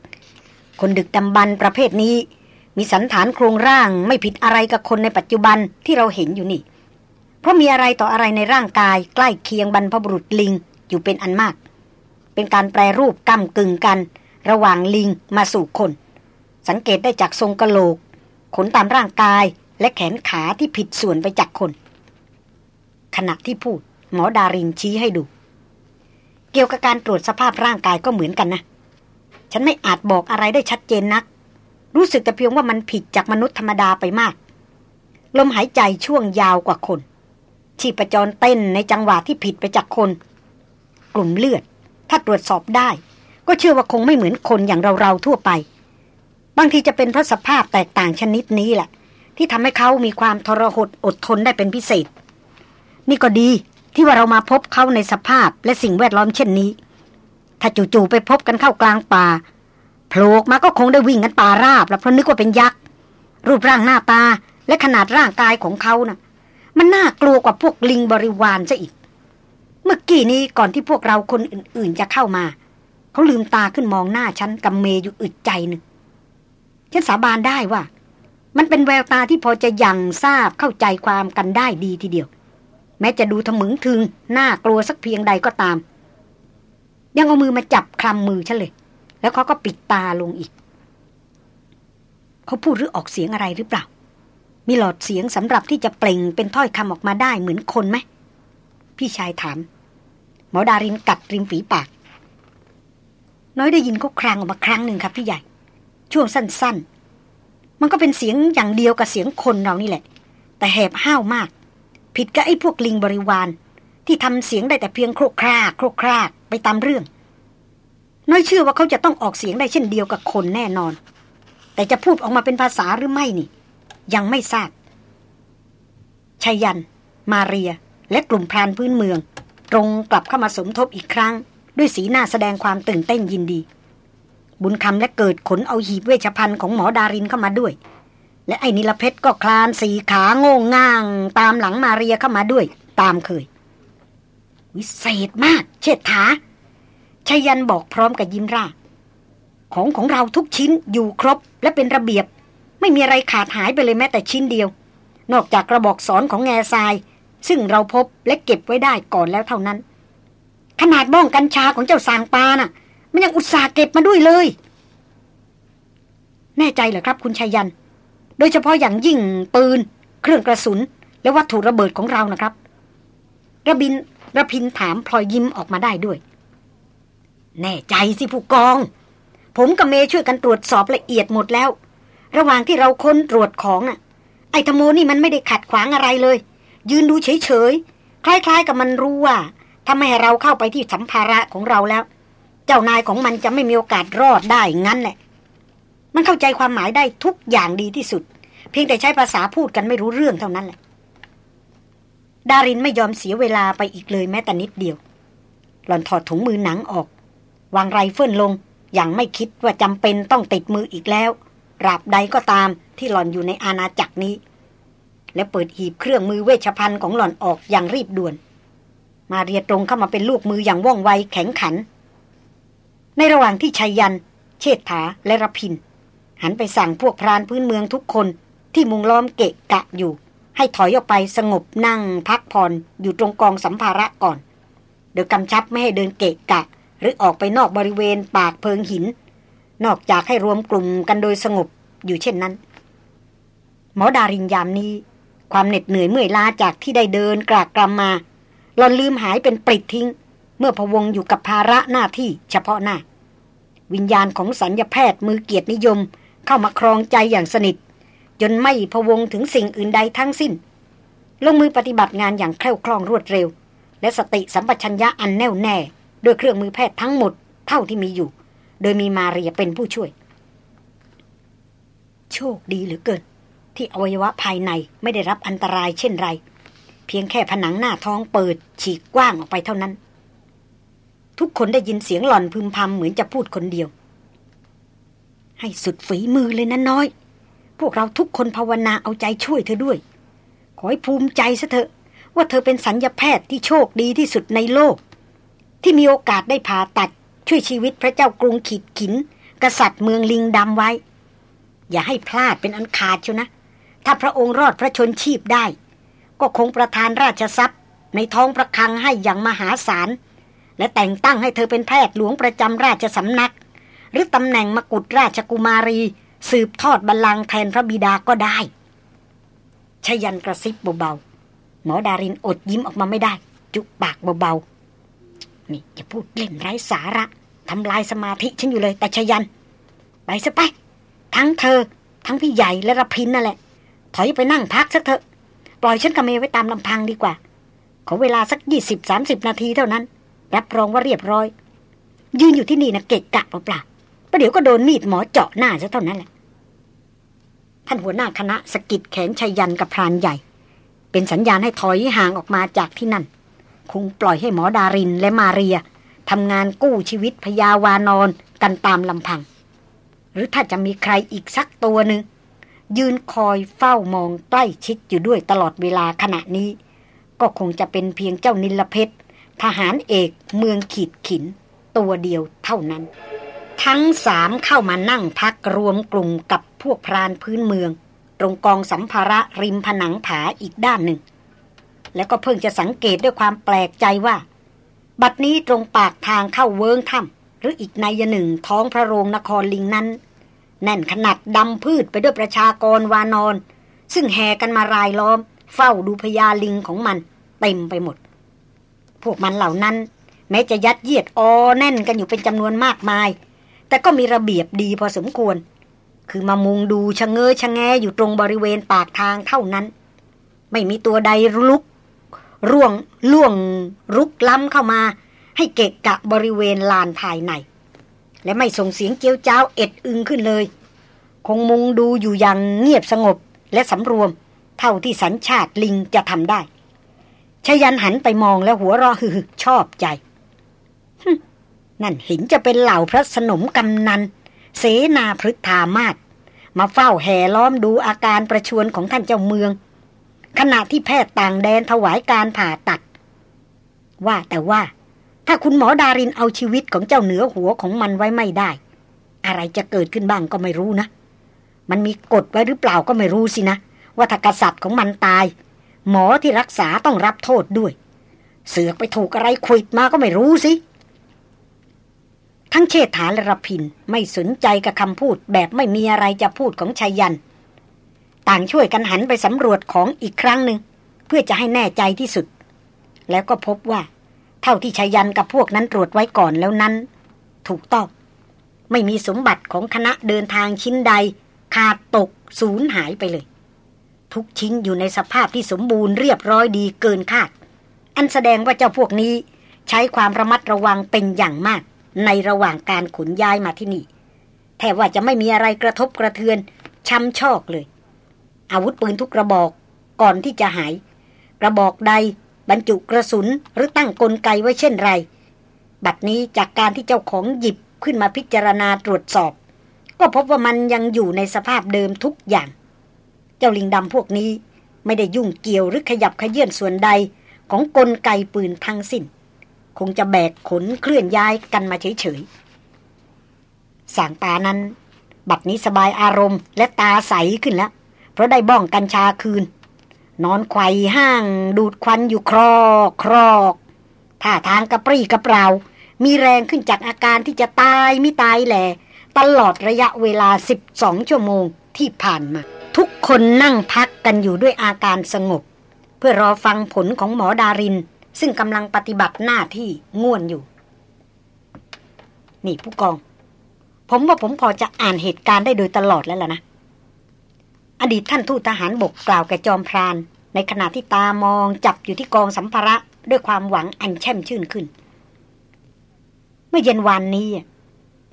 คนดึกดำบรรพ์ประเภทนี้ มีสัณฐานโครงร่างไม่ผิดอะไรกับคนในปัจจุบันที่เราเห็นอยู่นี่ เพราะมีอะไรต่ออะไรในร่างกาย ใกล้เคียงบรรพบุรุษลิงอยู่เป็นอันมาก เป็นการแปรรูปกำกึ่งกัน ระหว่างลิงมาสู่คน สังเกตได้จากทรงกระโหลก ขนตามร่างกายและแขนขาที่ผิดส่วนไปจากคน ขณะที่พูด หมอดารินชี้ให้ดู เกี่ยวกับการตรวจสภาพร่างกายก็เหมือนกันนะ ฉันไม่อาจบอกอะไรได้ชัดเจนนัก รู้สึกแต่เพียงว่ามันผิดจากมนุษย์ธรรมดาไปมาก ลมหายใจช่วงยาวกว่าคน ชีพจรเต้นในจังหวะที่ผิดไปจากคน กลุ่มเลือด ถ้าตรวจสอบได้ ก็เชื่อว่าคงไม่เหมือนคนอย่างเราๆทั่วไป บางทีจะเป็นเพราะสภาพแตกต่างชนิดนี้แหละ ที่ทำให้เขามีความทรหดอดทนได้เป็นพิเศษ นี่ก็ดีที่ว่าเรามาพบเขาในสภาพและสิ่งแวดล้อมเช่นนี้ ถ้าจู่ๆไปพบกันเข้ากลางป่าโผล่มาก็คงได้วิ่งกันป่าราบแล้วเพราะนึกว่าเป็นยักษ์ รูปร่างหน้าตาและขนาดร่างกายของเขานะ่ะ มันน่ากลัวกว่าพวกลิงบริวารซะอีก เมื่อกี้นี้ก่อนที่พวกเราคนอื่นๆจะเข้ามา เขาลืมตาขึ้นมองหน้าฉันกำเมอยู่อึดใจหนึ่งฉันสาบานได้ว่า มันเป็นแววตาที่พอจะยังทราบเข้าใจความกันได้ดีทีเดียว แม้จะดูทะมึงถึงน่ากลัวสักเพียงใดก็ตาม ยังเอามือมาจับคลำมือฉันเลย แล้วเขาก็ปิดตาลงอีก เขาพูดหรือออกเสียงอะไรหรือเปล่า มีหลอดเสียงสำหรับที่จะเปล่งเป็นถ้อยคำออกมาได้เหมือนคนไหม พี่ชายถาม หมอดารินกัดริมฝีปาก น้อยได้ยินเขาครางออกมาครั้งหนึ่งครับพี่ใหญ่ ช่วงสั้น ๆ มันก็เป็นเสียงอย่างเดียวกับเสียงคนเรานี่แหละ แต่แหบห้าวมาก ผิดกับไอ้พวกลิงบริวาร ที่ทำเสียงได้แต่เพียงโครกครากโครกครากไปตามเรื่อง น้อยเชื่อว่าเขาจะต้องออกเสียงได้เช่นเดียวกับคนแน่นอน แต่จะพูดออกมาเป็นภาษาหรือไม่นี่ ยังไม่ทราบชายัน มาเรีย และกลุ่มพรานพื้นเมือง ตรงกลับเข้ามาสมทบอีกครั้ง ด้วยสีหน้าแสดงความตื่นเต้นยินดี บุญคำและเกิดขนเอาหีบเวชภัณฑ์ของหมอดารินเข้ามาด้วย และไอ้นิลเพชรก็คลานสีขาโง่งง่าง ตามหลังมาเรียเข้ามาด้วย ตามเคย วิเศษมาก เชิดาชยันบอกพร้อมกับยิ้มร่า ของของเราทุกชิ้นอยู่ครบและเป็นระเบียบ ไม่มีอะไรขาดหายไปเลยแม้แต่ชิ้นเดียว นอกจากกระบอกสอนของแง่ทราย ซึ่งเราพบและเก็บไว้ได้ก่อนแล้วเท่านั้น ขนาดบ้องกัญชาของเจ้าสางปานะ่ะ มันยังอุตส่าห์เก็บมาด้วยเลย แน่ใจเหรอครับคุณชัยยัน โดยเฉพาะอย่างยิ่งปืน เครื่องกระสุน และวัตถุระเบิดของเรานะครับ ระบิน ระพินถามพลอยยิ้มออกมาได้ด้วย แน่ใจสิผู้กอง ผมกับเมย์ช่วยกันตรวจสอบละเอียดหมดแล้ว ระหว่างที่เราค้นตรวจของน่ะ ไอ้ธโมนี่มันไม่ได้ขัดขวางอะไรเลย ยืนดูเฉยๆ คล้ายๆกับมันรู้ว่าถ้าไม่ให้เราเข้าไปที่สัมภาระของเราแล้ว เจ้านายของมันจะไม่มีโอกาสรอดได้งั้นแหละ มันเข้าใจความหมายได้ทุกอย่างดีที่สุด เพียงแต่ใช้ภาษาพูดกันไม่รู้เรื่องเท่านั้นแหละ ดารินไม่ยอมเสียเวลาไปอีกเลยแม้แต่นิดเดียว หล่อนถอดถุงมือหนังออก วางไรเฟิลลง อย่างไม่คิดว่าจำเป็นต้องติดมืออีกแล้วราบใดก็ตามที่หล่อนอยู่ในอาณาจักรนี้ แล้วเปิดหีบเครื่องมือเวชภัณฑ์ของหล่อนออกอย่างรีบด่วน มาเรียตรงเข้ามาเป็นลูกมืออย่างว่องไวแข็งขัน ในระหว่างที่ชัยยัน เชษฐาและรพิน หันไปสั่งพวกพรานพื้นเมืองทุกคนที่มุงล้อมเกะกะอยู่ ให้ถอยออกไปสงบนั่งพักผ่อนอยู่ตรงกองสัมภาระก่อน โดยกำชับไม่ให้เดินเกะกะ หรือออกไปนอกบริเวณปากเพิงหิน นอกจากให้รวมกลุ่มกันโดยสงบอยู่เช่นนั้น หมอดารินยามนี้ ความเหน็ดเหนื่อยเมื่อยล้าจากที่ได้เดินกรากกรำมาหลอนลืมหายเป็นปริดทิ้ง เมื่อพวงอยู่กับภาระหน้าที่เฉพาะหน้า วิญญาณของสัญญาแพทย์มือเกียรตินิยมเข้ามาครองใจอย่างสนิท จนไม่พวงถึงสิ่งอื่นใดทั้งสิ้น ลงมือปฏิบัติงานอย่างแคล่วคล่องรวดเร็ว และสติสัมปชัญญะอันแน่วแน่ด้วยเครื่องมือแพทย์ทั้งหมดเท่าที่มีอยู่ โดยมีมาเรียเป็นผู้ช่วย โชคดีเหลือเกิน ที่อวัยวะภายในไม่ได้รับอันตรายเช่นไร เพียงแค่ผนังหน้าท้องเปิด ฉีกกว้างออกไปเท่านั้น ทุกคนได้ยินเสียงหล่อนพึมพำเหมือนจะพูดคนเดียว ให้สุดฝีมือเลยนะน้อย พวกเราทุกคนภาวนาเอาใจช่วยเธอด้วย ขอให้ภูมิใจซะเถอะว่าเธอเป็นสัญญาแพทย์ที่โชคดีที่สุดในโลก ที่มีโอกาสได้ผ่าตัดช่วยชีวิตพระเจ้ากรุงขีดขิน กษัตริย์เมืองลิงดำไว้ อย่าให้พลาดเป็นอันขาดเชียวนะ ถ้าพระองค์รอดพระชนชีพได้ ก็คงประทานราชทรัพย์ ในท้องพระคลังให้อย่างมหาศาลและแต่งตั้งให้เธอเป็นแพทย์หลวงประจำราชสำนัก หรือตำแหน่งมกุฎราชกุมารี สืบทอดบัลลังก์แทนพระบิดาก็ได้ชยันกระซิบเบาๆหมอดารินอดยิ้มออกมาไม่ได้ จุปากเบาๆนี่อย่าพูดเล่นไร้สาระทำลายสมาธิฉันอยู่เลย แต่ชยัน ไปซะไป ทั้งเธอ ทั้งพี่ใหญ่และรพินนั่นแหละ ถอยไปนั่งพักสักเถอะ ปล่อยฉันกับเมไว้ตามลำพังดีกว่า ขอเวลาสักยี่สิบสามสิบนาทีเท่านั้น รับรองว่าเรียบร้อย ยืนอยู่ที่นี่นะเกะกะเปล่าๆ ประเดี๋ยวก็โดนมีดหมอเจาะหน้าซะเท่านั้นแหละท่านหัวหน้าคณะสกิดแขนชัยยันกับพรานใหญ่ เป็นสัญญาณให้ถอยห่างออกมาจากที่นั่น คงปล่อยให้หมอดารินและมาเรียทำงานกู้ชีวิตพยาวานอนกันตามลำพัง หรือถ้าจะมีใครอีกสักตัวหนึ่ง ยืนคอยเฝ้ามองใกล้ชิดอยู่ด้วยตลอดเวลาขณะนี้ ก็คงจะเป็นเพียงเจ้านิลเพชรทหารเอกเมืองขีดขิน ตัวเดียวเท่านั้น ทั้งสามเข้ามานั่งพักรวมกลุ่มกับพวกพรานพื้นเมือง ตรงกองสัมภาระริมผนังผาอีกด้านหนึ่ง แล้วก็เพิ่งจะสังเกตด้วยความแปลกใจว่า บัดนี้ตรงปากทางเข้าเวิงถ้ำหรืออีกในยหนึ่งท้องพระโรงนครลิงนั้น แน่นขนาดดำพืชไปด้วยประชากรวานอน ซึ่งแห่กันมารายล้อม เฝ้าดูพญาลิงของมันเต็มไปหมด พวกมันเหล่านั้น แม้จะยัดเยียดออแน่นกันอยู่เป็นจำนวนมากมาย แต่ก็มีระเบียบดีพอสมควร คือมามุงดูชะเง้อชะแงอยู่ตรงบริเวณปากทางเท่านั้น ไม่มีตัวใดลุกร่วงล่วงรุกล้ำเข้ามา ให้เกะกะบริเวณลานภายใน และไม่ส่งเสียงเจียวจ้าวเอ็ดอึงขึ้นเลย คงมุงดูอยู่อย่างเงียบสงบและสำรวม เท่าที่สัญชาติลิงจะทำได้ชยันหันไปมองแล้วหัวเราะฮือชอบใจ นั่นเห็นจะเป็นเหล่าพระสนมกำนัน เสนาพฤทธามาศมาเฝ้าแห่ล้อมดูอาการประชวนของท่านเจ้าเมือง ขณะที่แพทย์ต่างแดนถวายการผ่าตัด ว่าแต่ว่า ถ้าคุณหมอดารินเอาชีวิตของเจ้าเหนือหัวของมันไว้ไม่ได้ อะไรจะเกิดขึ้นบ้างก็ไม่รู้นะ มันมีกฎไว้หรือเปล่าก็ไม่รู้สินะ ว่าถ้ากษัตริย์ของมันตาย หมอที่รักษาต้องรับโทษด้วย เสือกไปถูกอะไรขวิดมาก็ไม่รู้สิ ทั้งเชษฐาและรพินไม่สนใจกับคำพูดแบบไม่มีอะไรจะพูดของชายัน ต่างช่วยกันหันไปสำรวจของอีกครั้งหนึ่งเพื่อจะให้แน่ใจที่สุด แล้วก็พบว่า เท่าที่ชายันกับพวกนั้นตรวจไว้ก่อนแล้วนั้น ถูกต้องไม่มีสมบัติของคณะเดินทางชิ้นใด ขาดตกสูญหายไปเลย ทุกชิ้นอยู่ในสภาพที่สมบูรณ์เรียบร้อยดีเกินคาด อันแสดงว่าเจ้าพวกนี้ใช้ความระมัดระวังเป็นอย่างมาก ในระหว่างการขนย้ายมาที่นี่แทบว่าจะไม่มีอะไรกระทบกระเทือนช้ำชอกเลย อาวุธปืนทุกกระบอกก่อนที่จะหาย กระบอกใดบรรจุกระสุนหรือตั้งกลไกไว้เช่นไร บัดนี้จากการที่เจ้าของหยิบขึ้นมาพิจารณาตรวจสอบ ก็พบว่ามันยังอยู่ในสภาพเดิมทุกอย่าง เจ้าลิงดำพวกนี้ไม่ได้ยุ่งเกี่ยวหรือขยับขยื่นส่วนใดของกลไกปืนทั้งสิ้น คงจะแบกขนเคลื่อนย้ายกันมาเฉยๆสางตานั้น บัดนี้สบายอารมณ์ และตาใสขึ้นแล้ว เพราะได้บ้องกัญชาคืน นอนไขว่ห้าง ดูดควันอยู่ครอกครอกท่าทางกระปรี้กระเปร่ามีแรงขึ้นจากอาการที่จะตายไม่ตายแหละตลอดระยะเวลา 12 ชั่วโมงที่ผ่านมา ทุกคนนั่งพักกันอยู่ด้วยอาการสงบ เพื่อรอฟังผลของหมอดาริน ซึ่งกำลังปฏิบัติหน้าที่ง่วนอยู่ นี่ผู้กอง ผมว่าผมพอจะอ่านเหตุการณ์ได้โดยตลอดแล้วล่ะนะ อดีตท่านทูตทหารบกกล่าวแก่จอมพราน ในขณะที่ตามองจับอยู่ที่กองสัมภาระด้วยความหวังอันแช่มชื่นขึ้น เมื่อเย็นวานนี้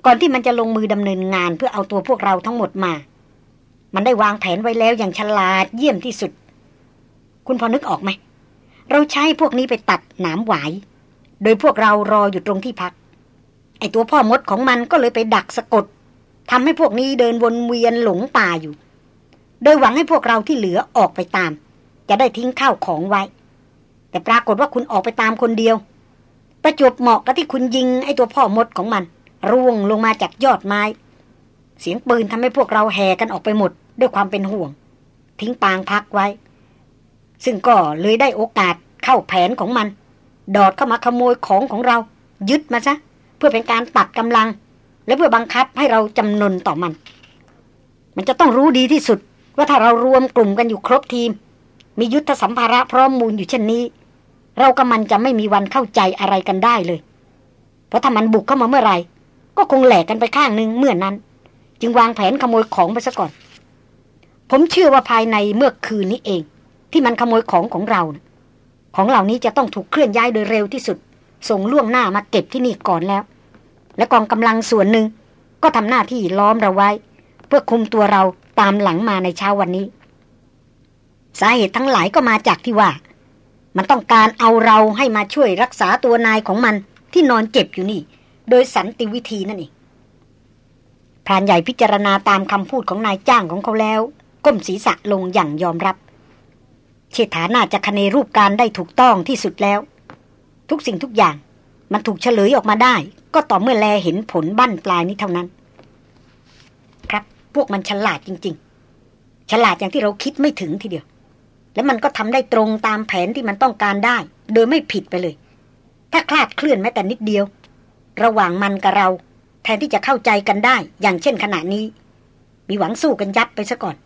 ก่อนที่มันจะลงมือดำเนินงานเพื่อเอาตัวพวกเราทั้งหมดมา มันได้วางแผนไว้แล้วอย่างฉลาดเยี่ยมที่สุด คุณพอนึกออกไหม เราใช้พวกนี้ไปตัดหนามหวาย โดยพวกเรารออยู่ตรงที่พัก ไอตัวพ่อมดของมันก็เลยไปดักสะกดทำให้พวกนี้เดินวนเวียนหลงป่าอยู่ โดยหวังให้พวกเราที่เหลือออกไปตาม จะได้ทิ้งข้าวของไว้ แต่ปรากฏว่าคุณออกไปตามคนเดียว ประจวบเหมาะกับที่คุณยิงไอตัวพ่อมดของมัน ร่วงลงมาจากยอดไม้ เสียงปืนทำให้พวกเราแห่กันออกไปหมด ด้วยความเป็นห่วง ทิ้งปางพักไว้ ซึ่งก็เลยได้โอกาสเข้าแผนของมัน ดอดเข้ามาขโมยของของเรา ยึดมาซะ เพื่อเป็นการตัดกำลัง และเพื่อบังคับให้เราจำนนต่อมัน มันจะต้องรู้ดีที่สุด ว่าถ้าเรารวมกลุ่มกันอยู่ครบทีม มียุทธสัมภาระพร้อมมูลอยู่เช่นนี้ เรากับมันจะไม่มีวันเข้าใจอะไรกันได้เลย เพราะถ้ามันบุกเข้ามาเมื่อไหร่ก็คงแหลกกันไปข้างหนึ่งเมื่อนนั้น จึงวางแผนขโมยของไปซะก่อน ผมเชื่อว่าภายในเมื่อคืนนี้เอง ที่มันขโมยของของเรา ของเหล่านี้จะต้องถูกเคลื่อนย้ายโดยเร็วที่สุด ส่งล่วงหน้ามาเก็บที่นี่ก่อนแล้ว และกองกำลังส่วนหนึ่งก็ทำหน้าที่ล้อมเราไว้ เพื่อคุมตัวเราตามหลังมาในเช้าวันนี้ สาเหตุทั้งหลายก็มาจากที่ว่า มันต้องการเอาเราให้มาช่วยรักษาตัวนายของมันที่นอนเจ็บอยู่นี่ โดยสันติวิธีนั่นเองพรานใหญ่พิจารณาตามคำพูดของนายจ้างของเขาแล้ว ก้มศีรษะลงอย่างยอมรับ เชษฐาน่าจะคเนรูปการได้ถูกต้องที่สุดแล้ว ทุกสิ่งทุกอย่างมันถูกเฉลยออกมาได้ ก็ต่อเมื่อแลเห็นผลบั้นปลายนี้เท่านั้น ครับพวกมันฉลาดจริง ๆ ฉลาดอย่างที่เราคิดไม่ถึงทีเดียว แล้วมันก็ทำได้ตรงตามแผนที่มันต้องการได้ โดยไม่ผิดไปเลย ถ้าคลาดเคลื่อนแม้แต่นิดเดียว ระหว่างมันกับเรา แทนที่จะเข้าใจกันได้ อย่างเช่นขณะนี้ มีหวังสู้กันยับไปซะก่อน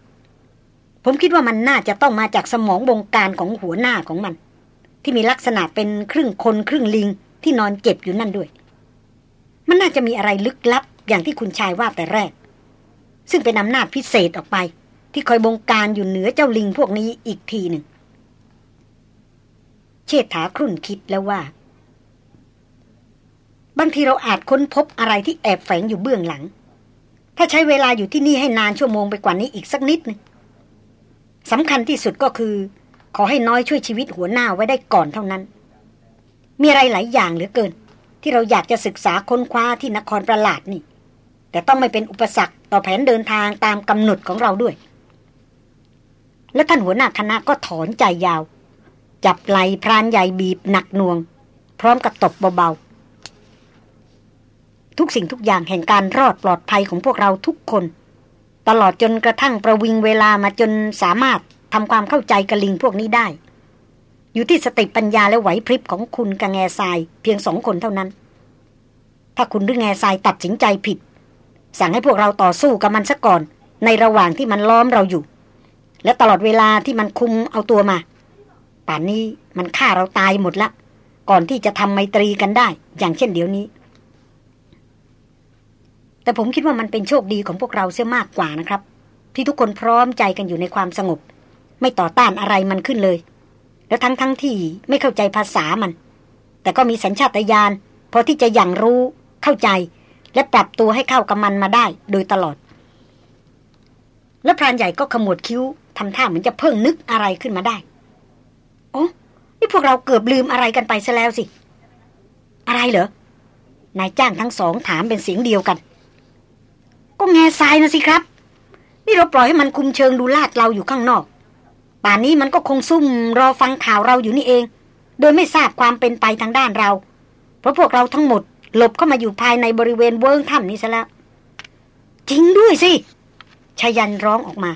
ผมคิดว่ามันน่าจะต้องมาจากสมองบงการของหัวหน้าของมัน ที่มีลักษณะเป็นครึ่งคนครึ่งลิงที่นอนเจ็บอยู่นั่นด้วย มันน่าจะมีอะไรลึกลับอย่างที่คุณชายว่าแต่แรก ซึ่งเป็นอำนาจพิเศษออกไป ที่คอยบงการอยู่เหนือเจ้าลิงพวกนี้อีกทีหนึ่ง เชษฐาครุ่นคิดแล้วว่า บางทีเราอาจค้นพบอะไรที่แอบแฝงอยู่เบื้องหลัง ถ้าใช้เวลาอยู่ที่นี่ให้นานชั่วโมงไปกว่านี้อีกสักนิดนึง สำคัญที่สุดก็คือ ขอให้น้อยช่วยชีวิตหัวหน้าไว้ได้ก่อนเท่านั้น มีอะไรหลายอย่างเหลือเกิน ที่เราอยากจะศึกษาค้นคว้าที่นครประหลาดนี่ แต่ต้องไม่เป็นอุปสรรคต่อแผนเดินทางตามกำหนดของเราด้วย และท่านหัวหน้าคณะก็ถอนใจยาว จับไหลพรานใหญ่บีบหนักหน่วง พร้อมกับตบเบาๆทุกสิ่งทุกอย่างแห่งการรอดปลอดภัยของพวกเราทุกคน ตลอดจนกระทั่งประวิงเวลามาจนสามารถทำความเข้าใจกระลิงพวกนี้ได้ อยู่ที่สติปัญญาและไหวพริบของคุณกับแง่ทรายเพียงสองคนเท่านั้น ถ้าคุณหรือแง่ทรายตัดสินใจผิด สั่งให้พวกเราต่อสู้กับมันซะก่อน ในระหว่างที่มันล้อมเราอยู่ และตลอดเวลาที่มันคุมเอาตัวมา ป่านนี้มันฆ่าเราตายหมดละ ก่อนที่จะทำไมตรีกันได้ อย่างเช่นเดี๋ยวนี้ แต่ผมคิดว่ามันเป็นโชคดีของพวกเราเสียมากกว่านะครับ ที่ทุกคนพร้อมใจกันอยู่ในความสงบ ไม่ต่อต้านอะไรมันขึ้นเลย แล้วทั้งทั้งที่ไม่เข้าใจภาษามัน แต่ก็มีสัญชาตญาณพอที่จะอย่างรู้เข้าใจ และปรับตัวให้เข้ากับมันมาได้ โดยตลอด แล้วพรานใหญ่ก็ขมวดคิ้วทำท่าเหมือนจะเพิ่งนึกอะไรขึ้นมาได้โอ้นี่พวกเราเกือบลืมอะไรกันไปซะแล้วสิ อะไรเหรอนายจ้างทั้งสองถามเป็นเสียงเดียวกัน ก็แง่ทรายนะสิครับ นี่เราปล่อยให้มันคุมเชิงดูลาดเราอยู่ข้างนอก ป่านนี้มันก็คงซุ่มรอฟังข่าวเราอยู่นี่เอง โดยไม่ทราบความเป็นไปทางด้านเรา เพราะพวกเราทั้งหมด หลบเข้ามาอยู่ภายในบริเวณเวิ้งถ้ำนี้ซะแล้วจริงด้วยสิชายันร้องออกมา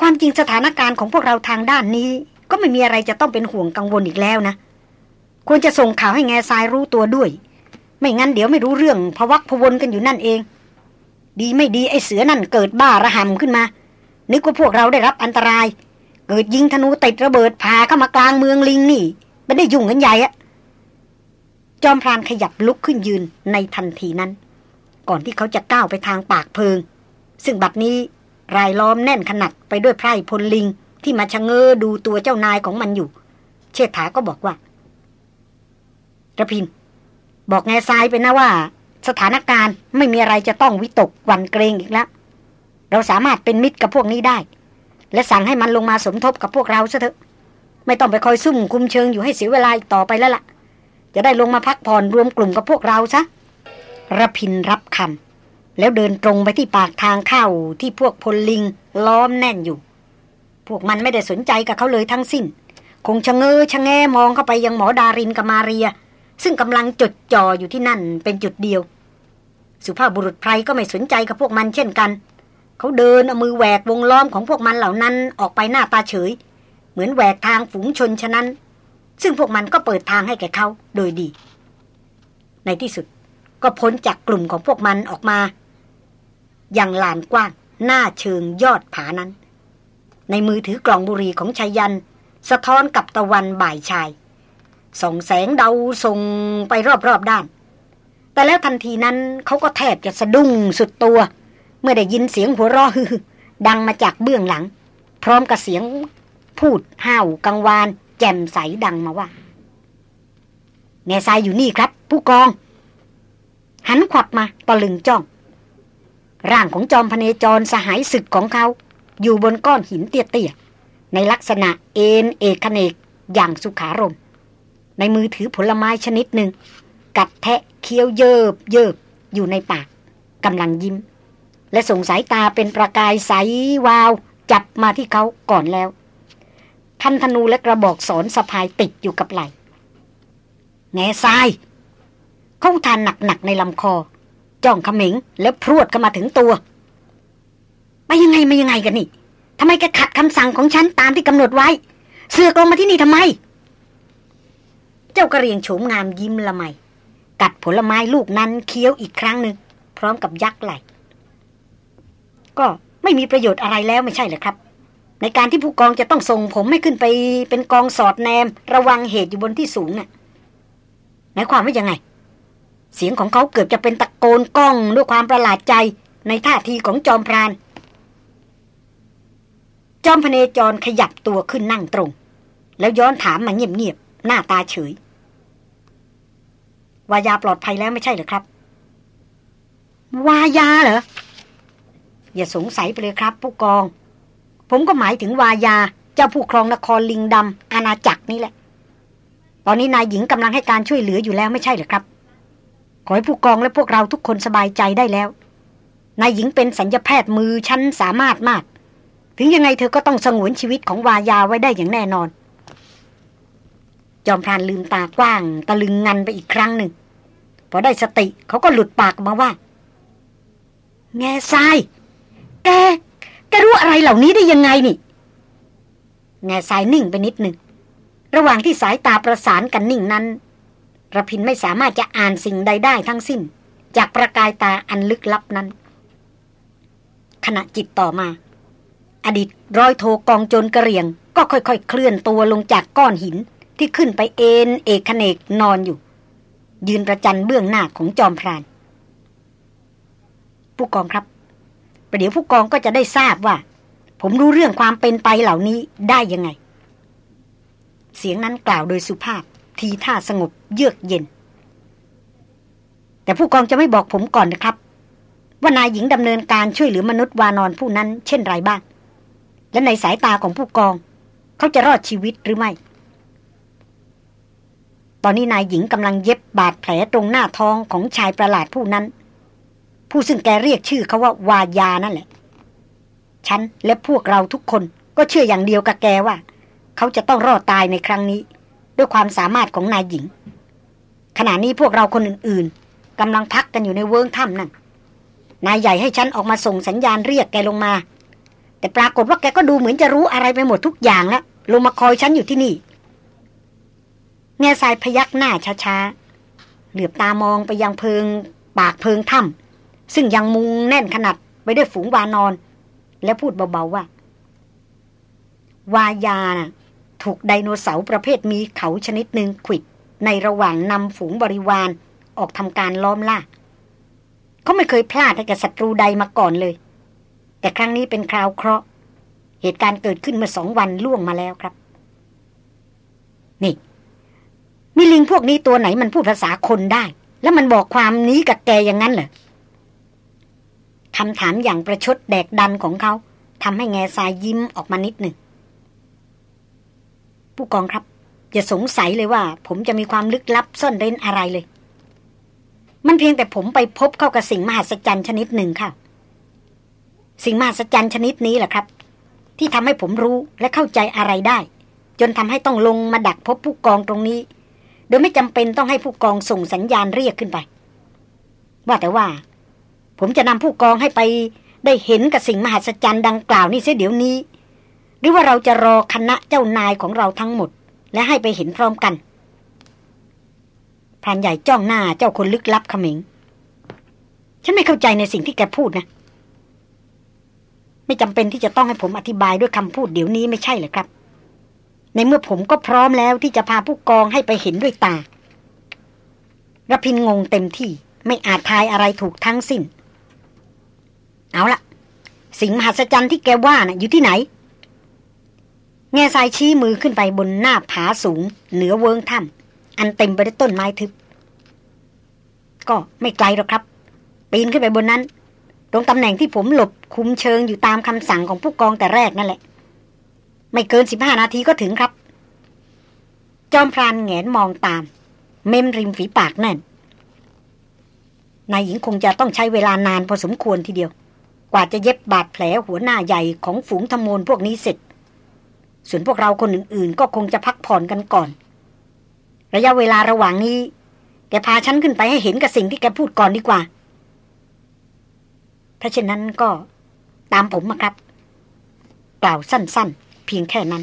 ความจริงสถานการณ์ของพวกเราทางด้านนี้ ก็ไม่มีอะไรจะต้องเป็นห่วงกังวลอีกแล้วนะ ควรจะส่งข่าวให้แง่ทรายรู้ตัวด้วย ไม่งั้นเดี๋ยวไม่รู้เรื่องพวักพวนกันอยู่นั่นเอง ดีไม่ดีไอ้เสือนั่นเกิดบ้าระหำขึ้นมา นึกว่าพวกเราได้รับอันตราย เกิดยิงธนูติดระเบิดพาเข้ามากลางเมืองลิงนี่ไม่ได้ยุ่งกันใหญ่อะจอมพรานขยับลุกขึ้นยืนในทันทีนั้น ก่อนที่เขาจะก้าวไปทางปากเพิง ซึ่งบัดนี้รายล้อมแน่นขนาดไปด้วยไพร่พลลิงที่มาชะเง้อดูตัวเจ้านายของมันอยู่ เชษฐาก็บอกว่าระพิน บอกแง่ทรายไปนะว่า สถานการณ์ไม่มีอะไรจะต้องวิตกวันเกรงอีกแล้ว เราสามารถเป็นมิตรกับพวกนี้ได้ และสั่งให้มันลงมาสมทบกับพวกเราซะเถอะ ไม่ต้องไปคอยซุ่มคุมเชิงอยู่ให้เสียเวลาอีกต่อไปแล้วละ่ะ จะได้ลงมาพักผ่อนรวมกลุ่มกับพวกเราซะระพินรับคำแล้วเดินตรงไปที่ปากทางเข้าที่พวกพลลิงล้อมแน่นอยู่ พวกมันไม่ได้สนใจกับเขาเลยทั้งสิ้น คงชะเง้อชะแงมองเข้าไปยังหมอดารินกับมาเรีย ซึ่งกำลังจดจ่ออยู่ที่นั่นเป็นจุดเดียว สุภาพบุรุษไพรก็ไม่สนใจกับพวกมันเช่นกัน เขาเดินเอามือแหวกวงล้อมของพวกมันเหล่านั้นออกไปหน้าตาเฉย เหมือนแหวกทางฝูงชนฉะนั้น ซึ่งพวกมันก็เปิดทางให้แก่เขาโดยดี ในที่สุดก็พ้นจากกลุ่มของพวกมันออกมา อย่างลานกว้างหน้าเชิงยอดผานั้น ในมือถือกล่องบุหรี่ของชายัน สะท้อนกับตะวันบ่ายชาย ส่องแสงเดาส่งไปรอบๆด้าน แต่แล้วทันทีนั้นเขาก็แทบจะสะดุ้งสุดตัว เมื่อได้ยินเสียงหัวเราะฮือดังมาจากเบื้องหลัง พร้อมกับเสียงพูดห้าวกังวาน แจ่มใสดังมาว่าแง่ทรายอยู่นี่ครับ ผู้กอง หันขวับมาตะลึงจ้อง ร่างของจอมพเนจรสหายศึกของเขา อยู่บนก้อนหินเตี้ยๆในลักษณะเอ็นเอกเนกอย่างสุขารมณ์ ในมือถือผลไม้ชนิดหนึ่ง กัดแทะเคี้ยวเยิบเยิบอยู่ในปากกำลังยิ้ม และส่งสายตาเป็นประกายใสวาว จับมาที่เขาก่อนแล้ว ท่านธนูและกระบอกสอนสะพายติดอยู่กับไหลแง่ทรายเขาทานหนักๆในลำคอ จ้องขมิงแล้วพรวดเข้ามาถึงตัวมายังไงมายังไงกันนี่ทำไมแกขัดคำสั่งของฉันตามที่กำหนดไว้ เสือกลงมาที่นี่ทำไม เจ้ากระเรียงโฉมงามยิ้มละไม กัดผลไม้ลูกนั้นเคี้ยวอีกครั้งหนึ่งพร้อมกับยักไหลก็ไม่มีประโยชน์อะไรแล้วไม่ใช่เหรอครับ ในการที่ผู้กองจะต้องส่งผมให้ขึ้นไปเป็นกองสอดแนม ระวังเหตุอยู่บนที่สูงน่ะหมายความว่ายังไง เสียงของเขาเกือบจะเป็นตะโกนก้องด้วยความประหลาดใจในท่าทีของจอมพราน จอมพเนจรขยับตัวขึ้นนั่งตรง แล้วย้อนถามมาเงียบๆ หน้าตาเฉยวายาปลอดภัยแล้วไม่ใช่หรือครับ วายาเหรอ อย่าสงสัยไปเลยครับ ผู้กอง ผมก็หมายถึงวายา เจ้าผู้ครองนครลิงดำอาณาจักรนี่แหละ ตอนนี้นายหญิงกำลังให้การช่วยเหลืออยู่แล้วไม่ใช่หรือครับ ขอให้ผู้กองและพวกเราทุกคนสบายใจได้แล้ว นายหญิงเป็นสัญญาแพทย์มือชั้นสามารถมาก ถึงยังไงเธอก็ต้องสงวนชีวิตของวายาไว้ได้อย่างแน่นอน จอมพรานลืมตากว้าง ตะลึงงันไปอีกครั้งหนึ่ง พอได้สติเขาก็หลุดปากมาว่า แง่ทราย แก แกรู้อะไรเหล่านี้ได้ยังไงนี่ แง่ทรายนิ่งไปนิดหนึ่ง ระหว่างที่สายตาประสานกันนิ่งนั้นระพินไม่สามารถจะอ่านสิ่งใดได้ทั้งสิ้น จากประกายตาอันลึกลับนั้น ขณะจิตต่อมา อดีตร้อยโทกองโจรกระเรียง ก็ค่อยๆ เคลื่อนตัวลงจากก้อนหิน ที่ขึ้นไปเอนเอกเนกนอนอยู่ ยืนประจันเบื้องหน้าของจอมพราน ผู้กองครับ ประเดี๋ยวผู้กองก็จะได้ทราบว่า ผมรู้เรื่องความเป็นไปเหล่านี้ได้ยังไง เสียงนั้นกล่าวโดยสุภาพทีท่าสงบเยือกเย็น แต่ผู้กองจะไม่บอกผมก่อนนะครับ ว่านายหญิงดำเนินการช่วยเหลือมนุษย์วานอนผู้นั้น เช่นไรบ้าง และในสายตาของผู้กอง เขาจะรอดชีวิตหรือไม่ ตอนนี้นายหญิงกำลังเย็บบาดแผลตรงหน้าท้องของชายประหลาดผู้นั้น ผู้ซึ่งแกเรียกชื่อเขาว่าวายานั่นแหละ ฉันและพวกเราทุกคนก็เชื่ออย่างเดียวกับแกว่า เขาจะต้องรอดตายในครั้งนี้ ด้วยความสามารถของนายหญิง ขณะนี้พวกเราคนอื่นๆกำลังพักกันอยู่ในเวิ้งถ้ำนั่นนายใหญ่ให้ฉันออกมาส่งสัญญาณเรียกแกลงมา แต่ปรากฏว่าแกก็ดูเหมือนจะรู้อะไรไปหมดทุกอย่างแล้วลงมาคอยฉันอยู่ที่นี่ แง่ทรายพยักหน้าช้าๆ เหลือบตามองไปยังเพิง ปากเพิงถ้ำซึ่งยังมุงแน่นขนาดไปด้วยฝูงวานอน แล้วพูดเบาๆว่า วายานะถูกไดโนเสาร์ประเภทมีเขาชนิดหนึ่งขิด ในระหว่างนำฝูงบริวารออกทำการล้อมล่าเขาไม่เคยพลาดให้กับศัตรูใดมาก่อนเลย แต่ครั้งนี้เป็นคราวเคราะห์ เหตุการณ์เกิดขึ้นเมื่อสองวันล่วงมาแล้วครับ นี่ มีลิงพวกนี้ตัวไหนมันพูดภาษาคนได้ แล้วมันบอกความนี้กับแกอย่างนั้นเหรอคำถามอย่างประชดแดกดันของเขาทำให้แง่ทรายยิ้มออกมานิดหนึ่ง ผู้กองครับ อย่าสงสัยเลยว่า ผมจะมีความลึกลับซ่อนเร้นอะไรเลย มันเพียงแต่ผมไปพบเข้ากับสิ่งมหัศจรรย์ชนิดหนึ่งค่ะ สิ่งมหัศจรรย์ชนิดนี้แหละครับ ที่ทำให้ผมรู้และเข้าใจอะไรได้ จนทำให้ต้องลงมาดักพบผู้กองตรงนี้ โดยไม่จำเป็นต้องให้ผู้กองส่งสัญญาณเรียกขึ้นไป ว่าแต่ว่า ผมจะนำผู้กองให้ไปได้เห็นกับสิ่งมหัศจรรย์ดังกล่าวนี่เสียเดี๋ยวนี้ หรือว่าเราจะรอคณะเจ้านายของเราทั้งหมด และให้ไปเห็นพร้อมกันพรานใหญ่จ้องหน้าเจ้าคนลึกลับขมิง ฉันไม่เข้าใจในสิ่งที่แกพูดนะ ไม่จำเป็นที่จะต้องให้ผมอธิบายด้วยคำพูดเดี๋ยวนี้ไม่ใช่เหรอครับ ในเมื่อผมก็พร้อมแล้วที่จะพาผู้กองให้ไปเห็นด้วยตาระพินงงเต็มที่ไม่อาจทายอะไรถูกทั้งสิ้น เอาละสิ่งมหัศจรรย์ที่แกว่านะ่ะอยู่ที่ไหน แง่ทรายชี้มือขึ้นไปบนหน้าผาสูง เหนือเวิงถ้ำอันเต็มไปด้วยต้นไม้ทึบ ก็ไม่ไกลหรอกครับ ปีนขึ้นไปบนนั้น ตรงตำแหน่งที่ผมหลบคุมเชิงอยู่ตามคำสั่งของผู้กองแต่แรกนั่นแหละ ไม่เกินสิบห้านาทีก็ถึงครับ จอมพรานแงนมองตาม เม้มริมฝีปากแน่น นายหญิงคงจะต้องใช้เวลานานพอสมควรทีเดียว กว่าจะเย็บบาดแผลหัวหน้าใหญ่ของฝูงธมลพวกนี้เสร็จ ส่วนพวกเราคนอื่นๆ ก็คงจะพักผ่อนกันก่อน ระยะเวลาระหว่างนี้ แกพาฉันขึ้นไปให้เห็นกับสิ่งที่แกพูดก่อนดีกว่า ถ้าเช่นนั้นก็ตามผมมาครับ กล่าวสั้นๆ พียงแค่นั้น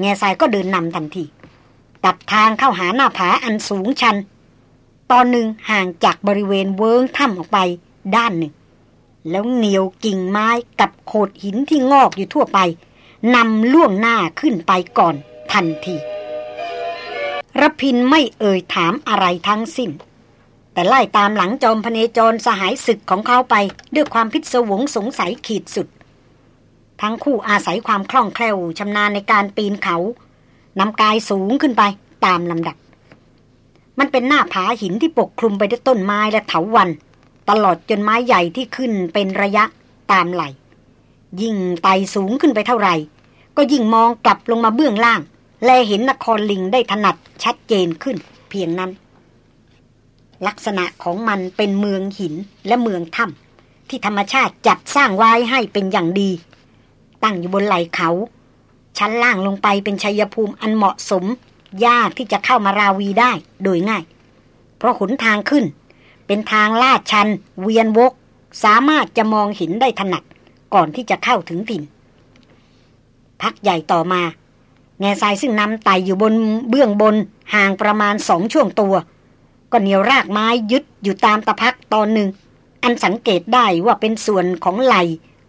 แง่ทรายก็เดินนำทันทีตัดทางเข้าหาหน้าผาอันสูงชัน ตอนหนึ่งห่างจากบริเวณเวิงถ้ำออกไปด้านหนึ่ง แล้วเหนียวกิ่งไม้กับโขดหินที่งอกอยู่ทั่วไปนำล่วงหน้าขึ้นไปก่อนทันทีรพินไม่เอ่ยถามอะไรทั้งสิ้น แต่ไล่ตามหลังจอมพเนจรสหายศึกของเขาไปด้วยความพิศวงสงสัยขีดสุด ทั้งคู่อาศัยความคล่องแคล่วชำนาญในการปีนเขานำกายสูงขึ้นไปตามลำดับ มันเป็นหน้าผาหินที่ปกคลุมไปด้วยต้นไม้และเถาวัน ตลอดจนไม้ใหญ่ที่ขึ้นเป็นระยะตามไหล ยิ่งไต่สูงขึ้นไปเท่าไหร่ ก็ยิ่งมองกลับลงมาเบื้องล่าง และเห็นนครลิงได้ถนัดชัดเจนขึ้นเพียงนั้น ลักษณะของมันเป็นเมืองหินและเมืองถ้ำที่ธรรมชาติจัดสร้างไว้ให้เป็นอย่างดี ตั้งอยู่บนไหล่เขา ชั้นล่างลงไปเป็นชัยภูมิอันเหมาะสม ยากที่จะเข้ามาราวีได้โดยง่าย เพราะขนทางขึ้น เป็นทางลาดชัน เวียนวก สามารถจะมองเห็นได้ถนัดก่อนที่จะเข้าถึงถิ่น พักใหญ่ต่อมาแง่ทรายซึ่งนำไต่อยู่บนเบื้องบนห่างประมาณสองช่วงตัว ก็เหนียวรากไม้ยึดอยู่ตามตะพักตอนหนึ่ง อันสังเกตได้ว่าเป็นส่วนของไหล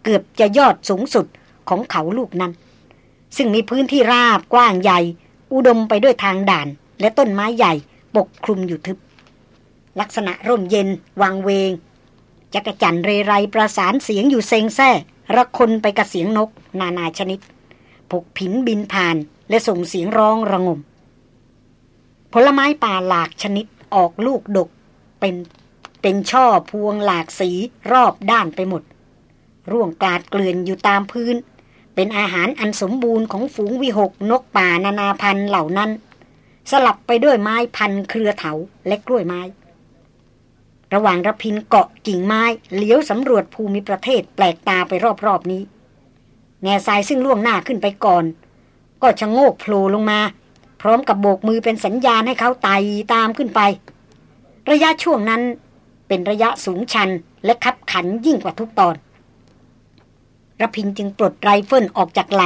เกือบจะยอดสูงสุด ของเขาลูกนั้น ซึ่งมีพื้นที่ราบกว้างใหญ่ อุดมไปด้วยทางด่าน และต้นไม้ใหญ่ปกคลุมอยู่ทึบ ลักษณะร่มเย็นวางเวงจักจั่นเรไรประสานเสียงอยู่เซงแซ่ระคนไปกับเสียงนก นานาชนิดผกผินบินผ่านและส่งเสียงร้องระงม ผลไม้ป่าหลากชนิดออกลูกดกเป็นเป็นช่อพวงหลากสีรอบด้านไปหมด ร่วงกลาดเกลื่อนอยู่ตามพื้น เป็นอาหารอันสมบูรณ์ของฝูงวิหกนกป่านานาพันธุ์เหล่านั้น สลับไปด้วยไม้พันเครือเถาและกล้วยไม้ ระหว่างระพินเกาะกิ่งไม้เหลียวสำรวจภูมิประเทศแปลกตาไปรอบๆนี้ แง่ทรายซึ่งล่วงหน้าขึ้นไปก่อน ก็ชะโงกโผล่ลงมา พร้อมกับโบกมือเป็นสัญญาณให้เขาไต่ตามขึ้นไป ระยะช่วงนั้นเป็นระยะสูงชันและคับขันยิ่งกว่าทุกตอน รพินทร์จึงปลดไรเฟิลออกจากไหล่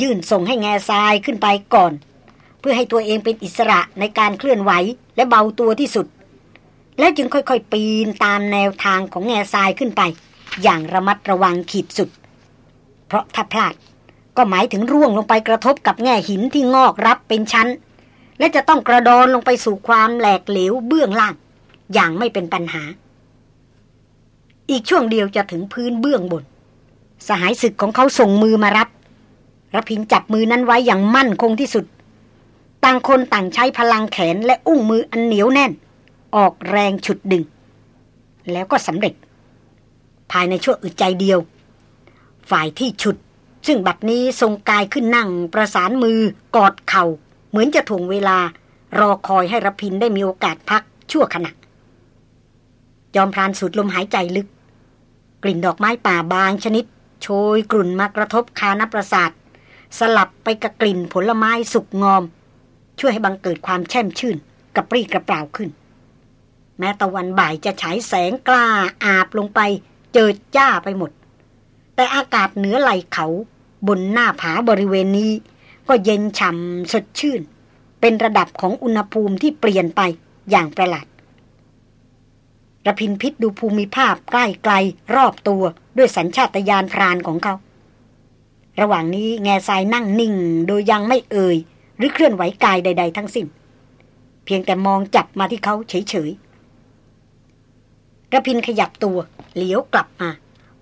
ยื่นส่งให้แง่ทรายขึ้นไปก่อน เพื่อให้ตัวเองเป็นอิสระในการเคลื่อนไหวและเบาตัวที่สุด แล้วจึงค่อยๆ ปีนตามแนวทางของแง่ทรายขึ้นไป อย่างระมัดระวังขีดสุด เพราะถ้าพลาดก็หมายถึงร่วงลงไปกระทบกับแง่หินที่งอกรับเป็นชั้น และจะต้องกระดอนลงไปสู่ความแหลกเหลวเบื้องล่าง อย่างไม่เป็นปัญหา อีกช่วงเดียวจะถึงพื้นเบื้องบน สหายศึกของเขาส่งมือมารับรพินจับมือนั้นไว้อย่างมั่นคงที่สุด ต่างคนต่างใช้พลังแขนและอุ้งมืออันเหนียวแน่น ออกแรงฉุดดึง แล้วก็สำเร็จ ภายในชั่วอึดใจเดียว ฝ่ายที่ฉุด ซึ่งบัดนี้ทรงกายขึ้นนั่ง ประสานมือกอดเขา่า เหมือนจะถ่วงเวลารอคอยให้รพินได้มีโอกาสพักชั่วขณะยอมพรานสูดลมหายใจลึก กลิ่นดอกไม้ป่าบางชนิด โชยกลุ่นมากระทบคานประสาท สลับไปกับกลิ่นผลไม้สุกงอม ช่วยให้บังเกิดความแช่มชื่นกระปรี้กระเปร่าขึ้น แม้ตะวันบ่ายจะฉายแสงกล้าอาบลงไป เจิดจ้าไปหมด แต่อากาศเหนือไหลเขาบนหน้าผาบริเวณนี้ ก็เย็นฉ่ำสดชื่น เป็นระดับของอุณหภูมิที่เปลี่ยนไปอย่างประหลาดระพินพิษดูภูมิภาพใกล้ไกลรอบตัว ด้วยสัญชาตญาณพรานของเขา ระหว่างนี้แง่ทรายนั่งนิ่งโดยยังไม่เอ่ย หรือเคลื่อนไหวกายใด ๆ ทั้งสิ้น เพียงแต่มองจับมาที่เขาเฉยๆกระพินขยับตัวเหลียวกลับมา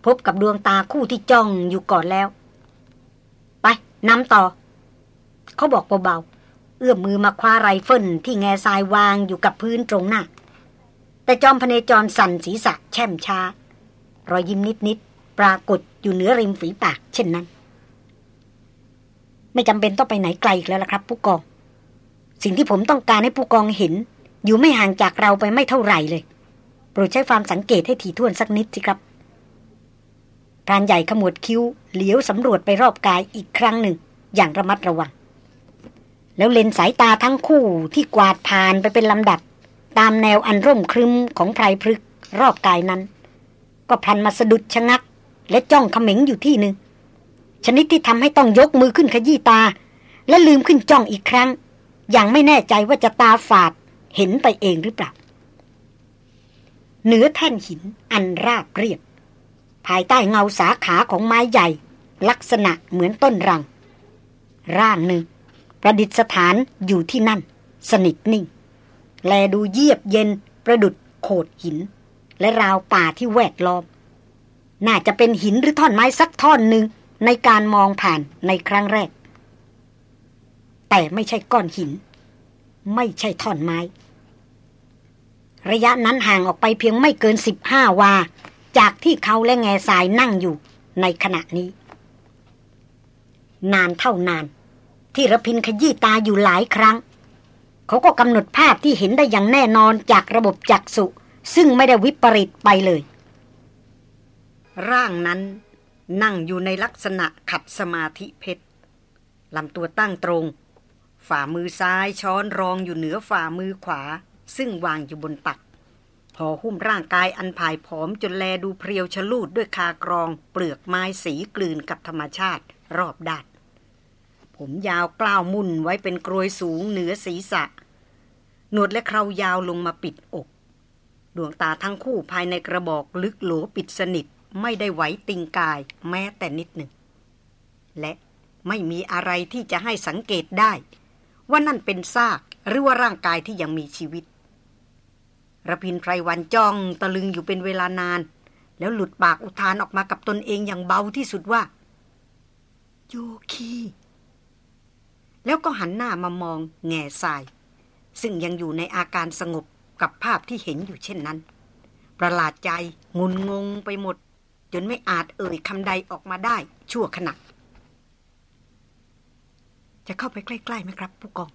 พบกับดวงตาคู่ที่จ้องอยู่ก่อนแล้ว ไปนำต่อ เขาบอกเบาๆเอื้อมมือมาคว้าไรเฟิลที่แง่ทรายวางอยู่กับพื้นตรงหน้าแต่จอมพเนจรสั่นศีรษะแช่มช้า รอยยิ้มนิดๆปรากฏอยู่เหนือริมฝีปาก เช่นนั้น ไม่จำเป็นต้องไปไหนไกลอีกแล้วละครับ ผู้กอง สิ่งที่ผมต้องการให้ผู้กองเห็น อยู่ไม่ห่างจากเราไปไม่เท่าไหร่เลยโปรดใช้ความสังเกตให้ถี่ถ้วนสักนิดสิครับพรานใหญ่ขมวดคิ้วเหลียวสำรวจไปรอบกายอีกครั้งหนึ่ง อย่างระมัดระวัง แล้วเลนสายตาทั้งคู่ที่กวาดผ่านไปเป็นลำดับ ตามแนวอันร่มครึมของไพรพฤกรอบกายนั้น ก็พลันมาสะดุดชะงัก และจ้องเขม็งอยู่ที่หนึ่ง ชนิดที่ทำให้ต้องยกมือขึ้นขยี้ตา และลืมขึ้นจ้องอีกครั้ง อย่างไม่แน่ใจว่าจะตาฝาดเห็นไปเองหรือเปล่าเหนือแท่นหินอันราบเรียบ ภายใต้เงาสาขาของไม้ใหญ่ ลักษณะเหมือนต้นรัง ร่างหนึ่ง ประดิษฐานอยู่ที่นั่น สนิทนิ่ง แลดูเยียบเย็นประดุดโขดหิน และราวป่าที่แวดล้อม น่าจะเป็นหินหรือท่อนไม้สักท่อนหนึ่งในการมองผ่านในครั้งแรก แต่ไม่ใช่ก้อนหิน ไม่ใช่ท่อนไม้ ระยะนั้นห่างออกไปเพียงไม่เกินสิบห้าวา จากที่เขาและแง่สายนั่งอยู่ในขณะนี้ นานเท่านาน ที่ระพินขยี้ตาอยู่หลายครั้ง เขาก็กำหนดภาพที่เห็นได้อย่างแน่นอนจากระบบจักษุ ซึ่งไม่ได้วิปริตไปเลย ร่างนั้นนั่งอยู่ในลักษณะขัดสมาธิเพชรลำตัวตั้งตรง ฝ่ามือซ้ายช้อนรองอยู่เหนือฝ่ามือขวา ซึ่งวางอยู่บนตักห่อหุ้มร่างกายอันผายผอมจนแลดูเพรียวชลูดด้วยคากรอง เปลือกไม้สีกลืนกับธรรมชาติรอบด้านผมยาวกล้าวมุ่นไว้เป็นกรวยสูงเหนือศีรษะ หนวดและเครายาวลงมาปิดอก ดวงตาทั้งคู่ภายในกระบอกลึกหลวปิดสนิท ไม่ได้ไหวติงกายแม้แต่นิดหนึ่ง และไม่มีอะไรที่จะให้สังเกตได้ ว่านั่นเป็นซากหรือว่าร่างกายที่ยังมีชีวิตระพินไพรวันจ้องตะลึงอยู่เป็นเวลานาน แล้วหลุดปากอุทานออกมากับตนเองอย่างเบาที่สุดว่า โยคี แล้วก็หันหน้ามามองแง่ทราย ซึ่งยังอยู่ในอาการสงบ กับภาพที่เห็นอยู่เช่นนั้น ประหลาดใจงุนงงไปหมด จนไม่อาจเอ่ยคำใดออกมาได้ชั่วขณะจะเข้าไปใกล้ๆไหมครับ ผู้กอง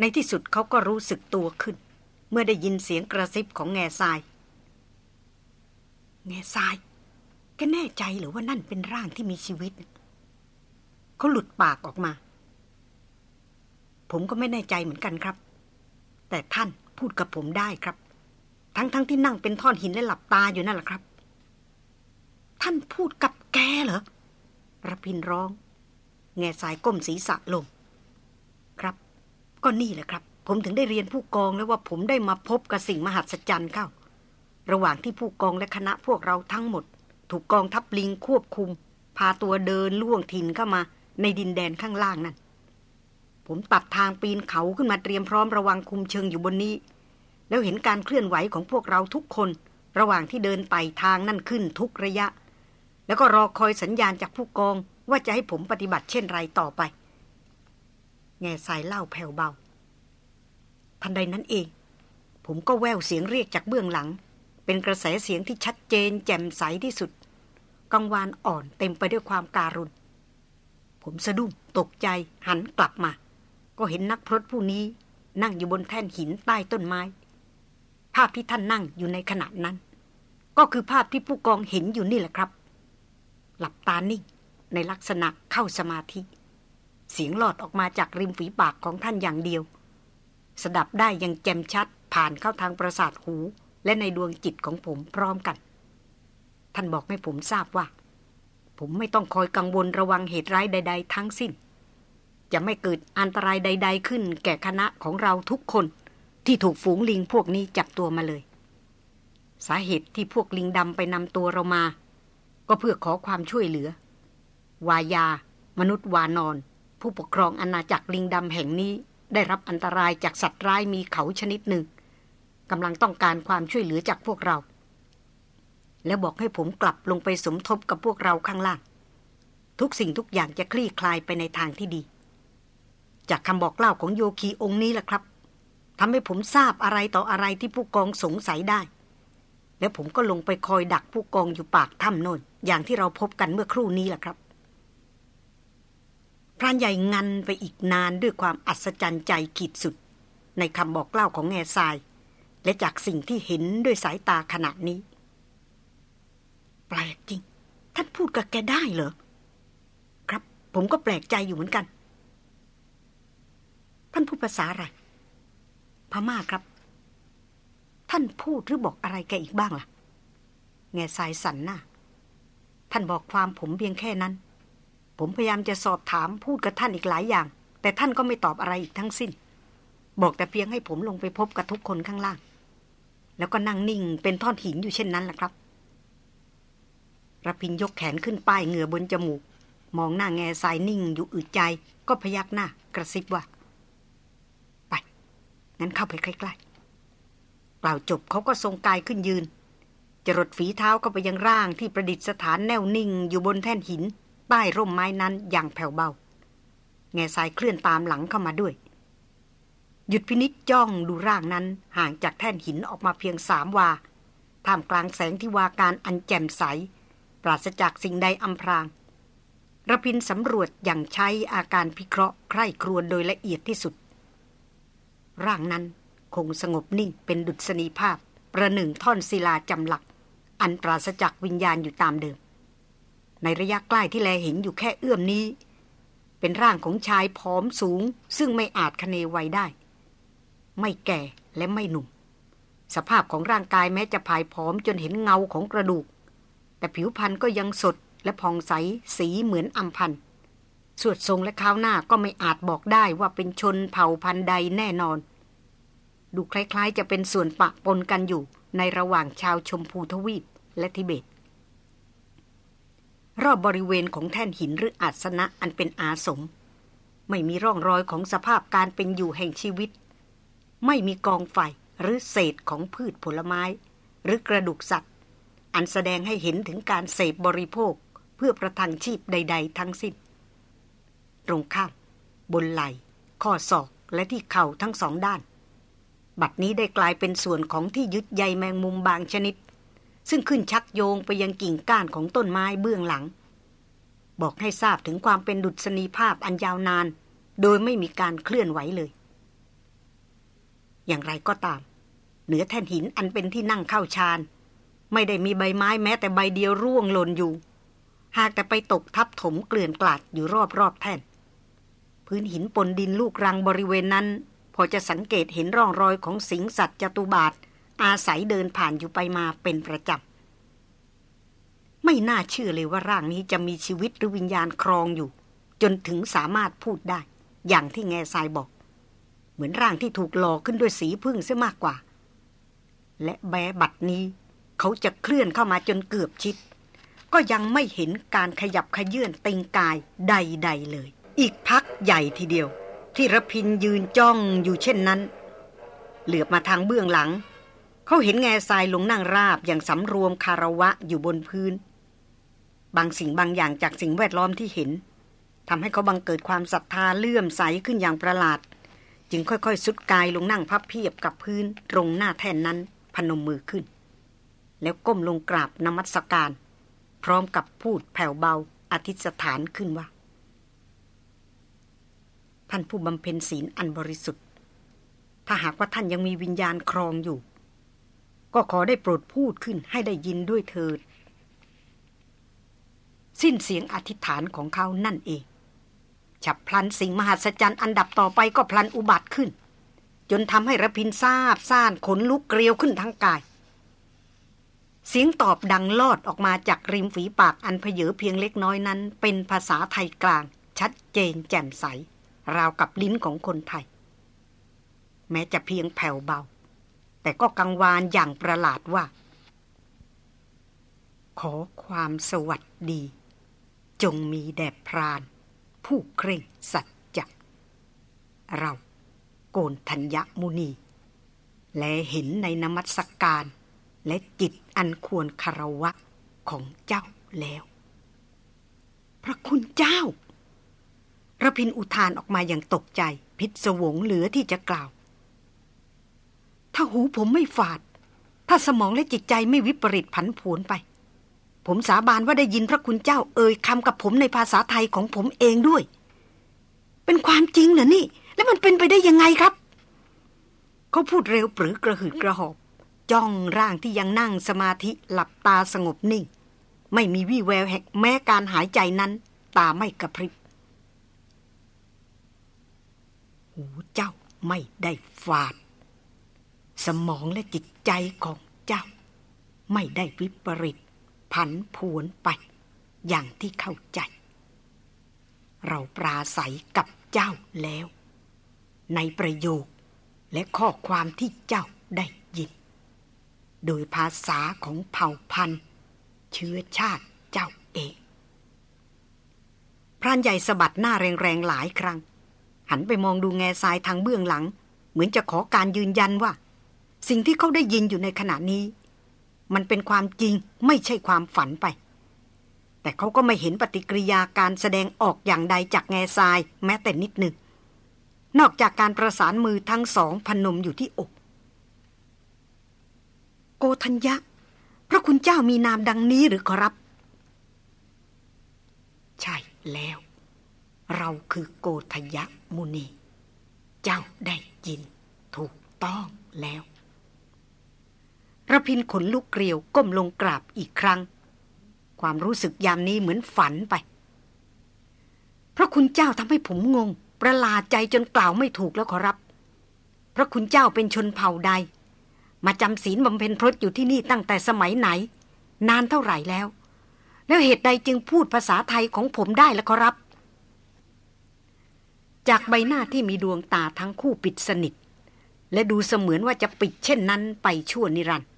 ในที่สุดเขาก็รู้สึกตัวขึ้น เมื่อได้ยินเสียงกระซิบของแง่ทราย แง่ทรายแกแน่ใจหรือว่านั่นเป็นร่างที่มีชีวิต เขาหลุดปากออกมา ผมก็ไม่แน่ใจเหมือนกันครับ แต่ท่าน พูดกับผมได้ครับ ทั้งๆทที่นั่งเป็นท่อนหินและหลับตาอยู่นั่นแหละครับ ท่านพูดกับแกเหรอระพินร้อง แง่สายก้มศีรษะลง ครับ ก็นี่แหละครับ ผมถึงได้เรียนผู้กองแล้วว่าผมได้มาพบกับสิ่งมหัศจรรย์เข้า ระหว่างที่ผู้กองและคณะพวกเราทั้งหมด ถูกกองทัพลิงควบคุม พาตัวเดินล่วงถิ่นเข้ามา ในดินแดนข้างล่างนั่นผมตัดทางปีนเขาขึ้นมาเตรียมพร้อมระวังคุมเชิงอยู่บนนี้ แล้วเห็นการเคลื่อนไหวของพวกเราทุกคน ระหว่างที่เดินไปทางนั่นขึ้นทุกระยะ แล้วก็รอคอยสัญญาณจากผู้กองว่าจะให้ผมปฏิบัติเช่นไรต่อไป แง่สายเล่าแผ่วเบา ทันใดนั้นเอง ผมก็แววเสียงเรียกจากเบื้องหลัง เป็นกระแสเสียงที่ชัดเจน แจ่มใสที่สุดกังวานอ่อนเต็มไปด้วยความการุณผมสะดุ้งตกใจหันกลับมา ก็เห็นนักพรตผู้นี้นั่งอยู่บนแท่นหินใต้ต้นไม้ ภาพที่ท่านนั่งอยู่ในขณะนั้น ก็คือภาพที่ผู้กองเห็นอยู่นี่แหละครับ หลับตานิ่งในลักษณะเข้าสมาธิ เสียงหลอดออกมาจากริมฝีปากของท่านอย่างเดียว สดับได้ยังแจ่มชัดผ่านเข้าทางประสาทหู และในดวงจิตของผมพร้อมกัน ท่านบอกให้ผมทราบว่า ผมไม่ต้องคอยกังวลระวังเหตุร้ายใด ๆ ทั้งสิ้น จะไม่เกิดอันตรายใด ๆ ขึ้นแก่คณะของเราทุกคน ที่ถูกฝูงลิงพวกนี้จับตัวมาเลย สาเหตุที่พวกลิงดำไปนำตัวเรามา ก็เพื่อขอความช่วยเหลือ วายา มนุษย์วานอน ผู้ปกครองอาณาจักรลิงดำแห่งนี้ได้รับอันตรายจากสัตว์ร้ายมีเขาชนิดหนึ่งกำลังต้องการความช่วยเหลือจากพวกเรา แล้วบอกให้ผมกลับลงไปสมทบกับพวกเราข้างล่าง ทุกสิ่งทุกอย่างจะคลี่คลายไปในทางที่ดี จากคำบอกเล่าของโยคีองค์นี้แหละครับ ทำให้ผมทราบอะไรต่ออะไรที่ผู้กองสงสัยได้ แล้วผมก็ลงไปคอยดักผู้กองอยู่ปากถ้ำโน่นอย่างที่เราพบกันเมื่อครู่นี้แหละครับพรานใหญ่งันไปอีกนานด้วยความอัศจรรย์ใจขีดสุด ในคำบอกเล่าของแง่ทราย และจากสิ่งที่เห็นด้วยสายตาขณะนี้ แปลกจริง ท่านพูดกับแกได้เหรอ ครับ ผมก็แปลกใจอยู่เหมือนกัน ท่านพูดภาษาอะไร พม่าครับ ท่านพูดหรือบอกอะไรแกอีกบ้างล่ะ แง่สายสันหน้าท่านบอกความผมเพียงแค่นั้น ผมพยายามจะสอบถามพูดกับท่านอีกหลายอย่าง แต่ท่านก็ไม่ตอบอะไรอีกทั้งสิ้น บอกแต่เพียงให้ผมลงไปพบกับทุกคนข้างล่าง แล้วก็นั่งนิ่งเป็นท่อนหินอยู่เช่นนั้นแหละครับระพินยกแขนขึ้นป้ายเหงื่อบนจมูก มองหน้าแง่สายนิ่งอยู่อึดใจ ก็พยักหน้ากระซิบว่า งั้นเข้าไปใกล้ๆกล่าวจบเขาก็ทรงกายขึ้นยืน จรดฝีเท้าเข้าไปยังร่างที่ประดิษฐานแน่วนิ่งอยู่บนแท่นหิน ใต้ร่มไม้นั้นอย่างแผ่วเบา แง่สายเคลื่อนตามหลังเข้ามาด้วย หยุดพินิจจ้องดูร่างนั้นห่างจากแท่นหินออกมาเพียงสามวา ท่ามกลางแสงที่วาการอันแจ่มใส ปราศจากสิ่งใดอำพรางระพินสำรวจอย่างใช้อาการพิเคราะห์ใคร่ครวญโดยละเอียดที่สุด ร่างนั้นคงสงบนิ่งเป็นดุษณีภาพ ประหนึ่งท่อนศิลาจำหลัก อันปราศจากวิญญาณอยู่ตามเดิม ในระยะใกล้ที่แลเห็นอยู่แค่เอื้อมนี้ เป็นร่างของชายผอมสูง ซึ่งไม่อาจคเนไวได้ ไม่แก่และไม่หนุ่ม สภาพของร่างกายแม้จะผายผอมจนเห็นเงาของกระดูก แต่ผิวพรรณก็ยังสดและผ่องใสสีเหมือนอัมพันธ์ สวดทรงและข้าวหน้าก็ไม่อาจบอกได้ว่าเป็นชนเผ่าพันธุ์ใดแน่นอน ดูคล้ายๆ จะเป็นส่วนปะปนกันอยู่ในระหว่างชาวชมพูทวีปและทิเบต รอบบริเวณของแท่นหินหรืออาสนะอันเป็นอาสม ไม่มีร่องรอยของสภาพการเป็นอยู่แห่งชีวิต ไม่มีกองไฟหรือเศษของพืชผลไม้ หรือกระดูกสัตว์ อันแสดงให้เห็นถึงการเสพบริโภคเพื่อประทังชีพใด ๆ ทั้งสิ้น ตรงข้ามบนไหล่ ข้อศอกและที่เข่าทั้งสองด้าน บัดนี้ได้กลายเป็นส่วนของที่ยึดใยแมงมุมบางชนิด ซึ่งขึ้นชักโยงไปยังกิ่งก้านของต้นไม้เบื้องหลัง บอกให้ทราบถึงความเป็นดุษณีภาพอันยาวนาน โดยไม่มีการเคลื่อนไหวเลย อย่างไรก็ตาม เหนือแท่นหินอันเป็นที่นั่งเข้าชานไม่ได้มีใบไม้แม้แต่ใบเดียวร่วงหล่นอยู่ หากแต่ไปตกทับถมเกลื่อนกลาดอยู่รอบๆแท่น พื้นหินปนดินลูกรังบริเวณนั้น พอจะสังเกตเห็นร่องรอยของสิงสัตว์จตุบาท อาศัยเดินผ่านอยู่ไปมาเป็นประจำ ไม่น่าเชื่อเลยว่าร่างนี้จะมีชีวิตหรือวิญญาณครองอยู่ จนถึงสามารถพูดได้ อย่างที่แง่ทรายบอก เหมือนร่างที่ถูกหลอกขึ้นด้วยสีพึ่งเสียมากกว่า และแบบัดนี้ เขาจะเคลื่อนเข้ามาจนเกือบชิด ก็ยังไม่เห็นการขยับขยื่นติงกายใด ๆ เลย อีกพักใหญ่ทีเดียว ที่ระพินยืนจ้องอยู่เช่นนั้น เหลือบมาทางเบื้องหลัง เขาเห็นแง่ทรายลงนั่งราบอย่างสำรวมคารวะอยู่บนพื้น บางสิ่งบางอย่างจากสิ่งแวดล้อมที่เห็นทำให้เขาบังเกิดความศรัทธาเลื่อมใสขึ้นอย่างประหลาด จึงค่อยๆ สุดกายลงนั่งพับเพียบกับพื้นตรงหน้าแท่นนั้นพนมมือขึ้น แล้วก้มลงกราบนมัสการ พร้อมกับพูดแผ่วเบาอธิษฐานขึ้นว่า ท่านผู้บำเพ็ญศีลอันบริสุทธิ์ ถ้าหากว่าท่านยังมีวิญญาณครองอยู่ ก็ขอได้โปรดพูดขึ้นให้ได้ยินด้วยเถิด สิ้นเสียงอธิษฐานของเขานั่นเอง ฉับพลันสิ่งมหัศจรรย์อันดับต่อไปก็พลันอุบัติขึ้น จนทำให้ระพินทราบซ่านขนลุกเกลียวขึ้นทั้งกาย เสียงตอบดังลอดออกมาจากริมฝีปากอันเพเยอเพียงเล็กน้อยนั้น เป็นภาษาไทยกลาง ชัดเจนแจ่มใส ราวกับลิ้นของคนไทย แม้จะเพียงแผ่วเบา แต่ก็กังวานอย่างประหลาดว่า ขอความสวัสดี จงมีแด่พราน ผู้เคร่งสัจจะเราโกนธัญญมุนี และเห็นในนมัสกการและจิตอันควรคารวะของเจ้าแล้ว พระคุณเจ้า ระพินอุทานออกมาอย่างตกใจ พิศวงเหลือที่จะกล่าว ถ้าหูผมไม่ฝาด ถ้าสมองและจิตใจไม่วิปริตผันผวนไป ผมสาบานว่าได้ยินพระคุณเจ้าเอ่ยคำกับผมในภาษาไทยของผมเองด้วย เป็นความจริงเหรอนี่ แล้วมันเป็นไปได้ยังไงครับเขาพูดเร็วปรือกระหืดกระหอบ จ้องร่างที่ยังนั่งสมาธิหลับตาสงบนิ่ง ไม่มีวี่แววแหกแม้การหายใจนั้น ตาไม่กระพริบ หูเจ้าไม่ได้ฝาด สมองและจิตใจของเจ้า ไม่ได้วิปริต ผันผวนไป อย่างที่เข้าใจ เราปราศัยกับเจ้าแล้ว ในประโยคและข้อความที่เจ้าได้ยิน โดยภาษาของเผ่าพันธุ์ เชื้อชาติเจ้าเอง พรานใหญ่สะบัดหน้าแรงๆหลายครั้ง หันไปมองดูแง่ทรายทางเบื้องหลัง เหมือนจะขอการยืนยันว่า สิ่งที่เขาได้ยินอยู่ในขณะนี้ มันเป็นความจริงไม่ใช่ความฝันไป แต่เขาก็ไม่เห็นปฏิกิริยาการแสดงออกอย่างใดจากแง่ทรายแม้แต่นิดหนึ่ง นอกจากการประสานมือทั้งสองพนมอยู่ที่อก โกธัญญะพระคุณเจ้ามีนามดังนี้หรือขอรับ ใช่แล้ว เราคือโกธยะมุนี เจ้าได้ยินถูกต้องแล้วระพินขนลุกเกลียวก้มลงกราบอีกครั้ง ความรู้สึกยามนี้เหมือนฝันไป พระคุณเจ้าทำให้ผมงง ประหลาดใจจนกล่าวไม่ถูกแล้วขอรับ พระคุณเจ้าเป็นชนเผ่าใด มาจำศีลบำเพ็ญพรตอยู่ที่นี่ตั้งแต่สมัยไหน นานเท่าไหร่แล้ว แล้วเหตุใดจึงพูดภาษาไทยของผมได้แล้วขอรับ จากใบหน้าที่มีดวงตาทั้งคู่ปิดสนิท และดูเสมือนว่าจะปิดเช่นนั้นไปชั่วนิรันดร์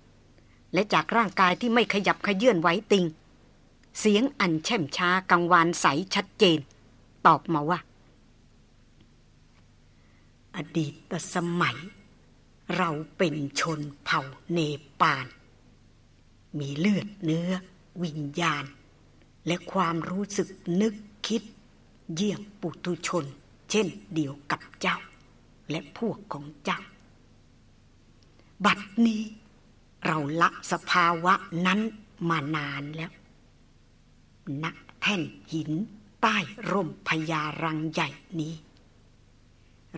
และจากร่างกายที่ไม่ขยับขยื่นไหวติง เสียงอันแช่มช้ากังวานใสชัดเจน ตอบมาว่า อดีตสมัย เราเป็นชนเผ่าเนปาล มีเลือดเนื้อ วิญญาณ และความรู้สึกนึกคิด เยี่ยงปุถุชน ช่นเดียวกับเจ้า และพวกของเจ้า บัดนี้เราละสภาวะนั้นมานานแล้วณแท่นหินใต้ร่มพญารังใหญ่นี้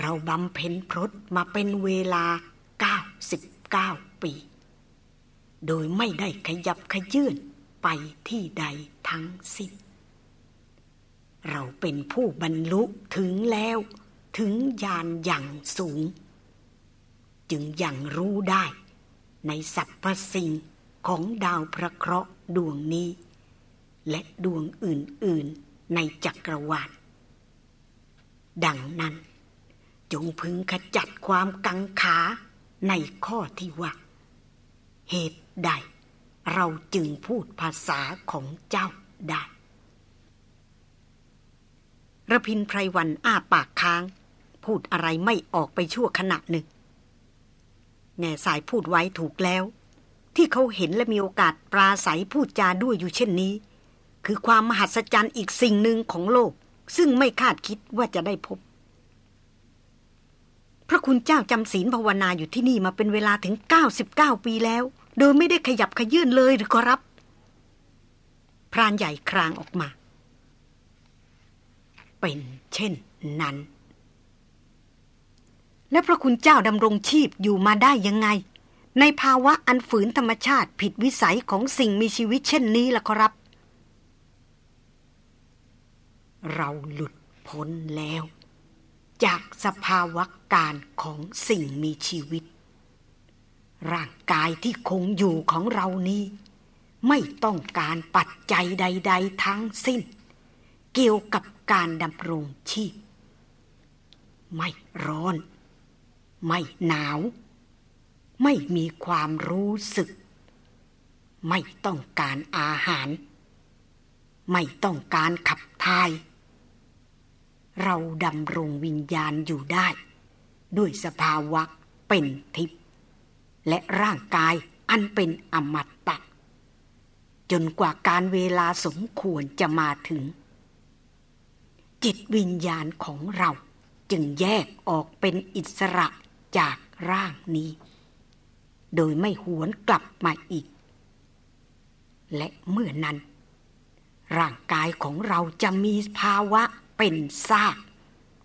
เราบำเพ็ญพรตมาเป็นเวลา 99 ปี โดยไม่ได้ขยับขยื่นไปที่ใดทั้งสิ้น เราเป็นผู้บรรลุถึงแล้ว ถึงญาณอย่างสูง จึงยังรู้ได้ ในสรรพสิ่งของดาวพระเคราะห์ดวงนี้ และดวงอื่น ๆ ในจักรวาลดังนั้น จงพึงขจัดความกังขาในข้อที่ว่า เหตุใด เราจึงพูดภาษาของเจ้าได้ ระพินไพรวันอ้าปากค้าง พูดอะไรไม่ออกไปชั่วขณะหนึ่ง แง่สายพูดไว้ถูกแล้ว ที่เขาเห็นและมีโอกาสปราศัยพูดจาด้วยอยู่เช่นนี้ คือความมหัศจรรย์อีกสิ่งหนึ่งของโลก ซึ่งไม่คาดคิดว่าจะได้พบ พระคุณเจ้าจำศีลภาวนาอยู่ที่นี่มาเป็นเวลาถึง 99 ปีแล้ว โดยไม่ได้ขยับขยื่นเลยหรือก็รับ พรานใหญ่ครางออกมา เป็นเช่นนั้น และพระคุณเจ้าดำรงชีพอยู่มาได้ยังไง ในภาวะอันฝืนธรรมชาติผิดวิสัยของสิ่งมีชีวิตเช่นนี้ล่ะครับ เราหลุดพ้นแล้ว จากสภาวะการของสิ่งมีชีวิต ร่างกายที่คงอยู่ของเรานี้ ไม่ต้องการปัจจัยใด ๆ ทั้งสิ้น เกี่ยวกับ การดำรงชีพ ไม่ร้อน ไม่หนาว ไม่มีความรู้สึก ไม่ต้องการอาหาร ไม่ต้องการขับทาย เราดำรงวิญญาณอยู่ได้ ด้วยสภาวะเป็นทิพย์และร่างกายอันเป็นอมตะจนกว่าการเวลาสมควรจะมาถึง จิตวิญญาณของเรา จึงแยกออกเป็นอิสระจากร่างนี้ โดยไม่หวนกลับมาอีก และเมื่อนั้น ร่างกายของเราจะมีภาวะเป็นซาก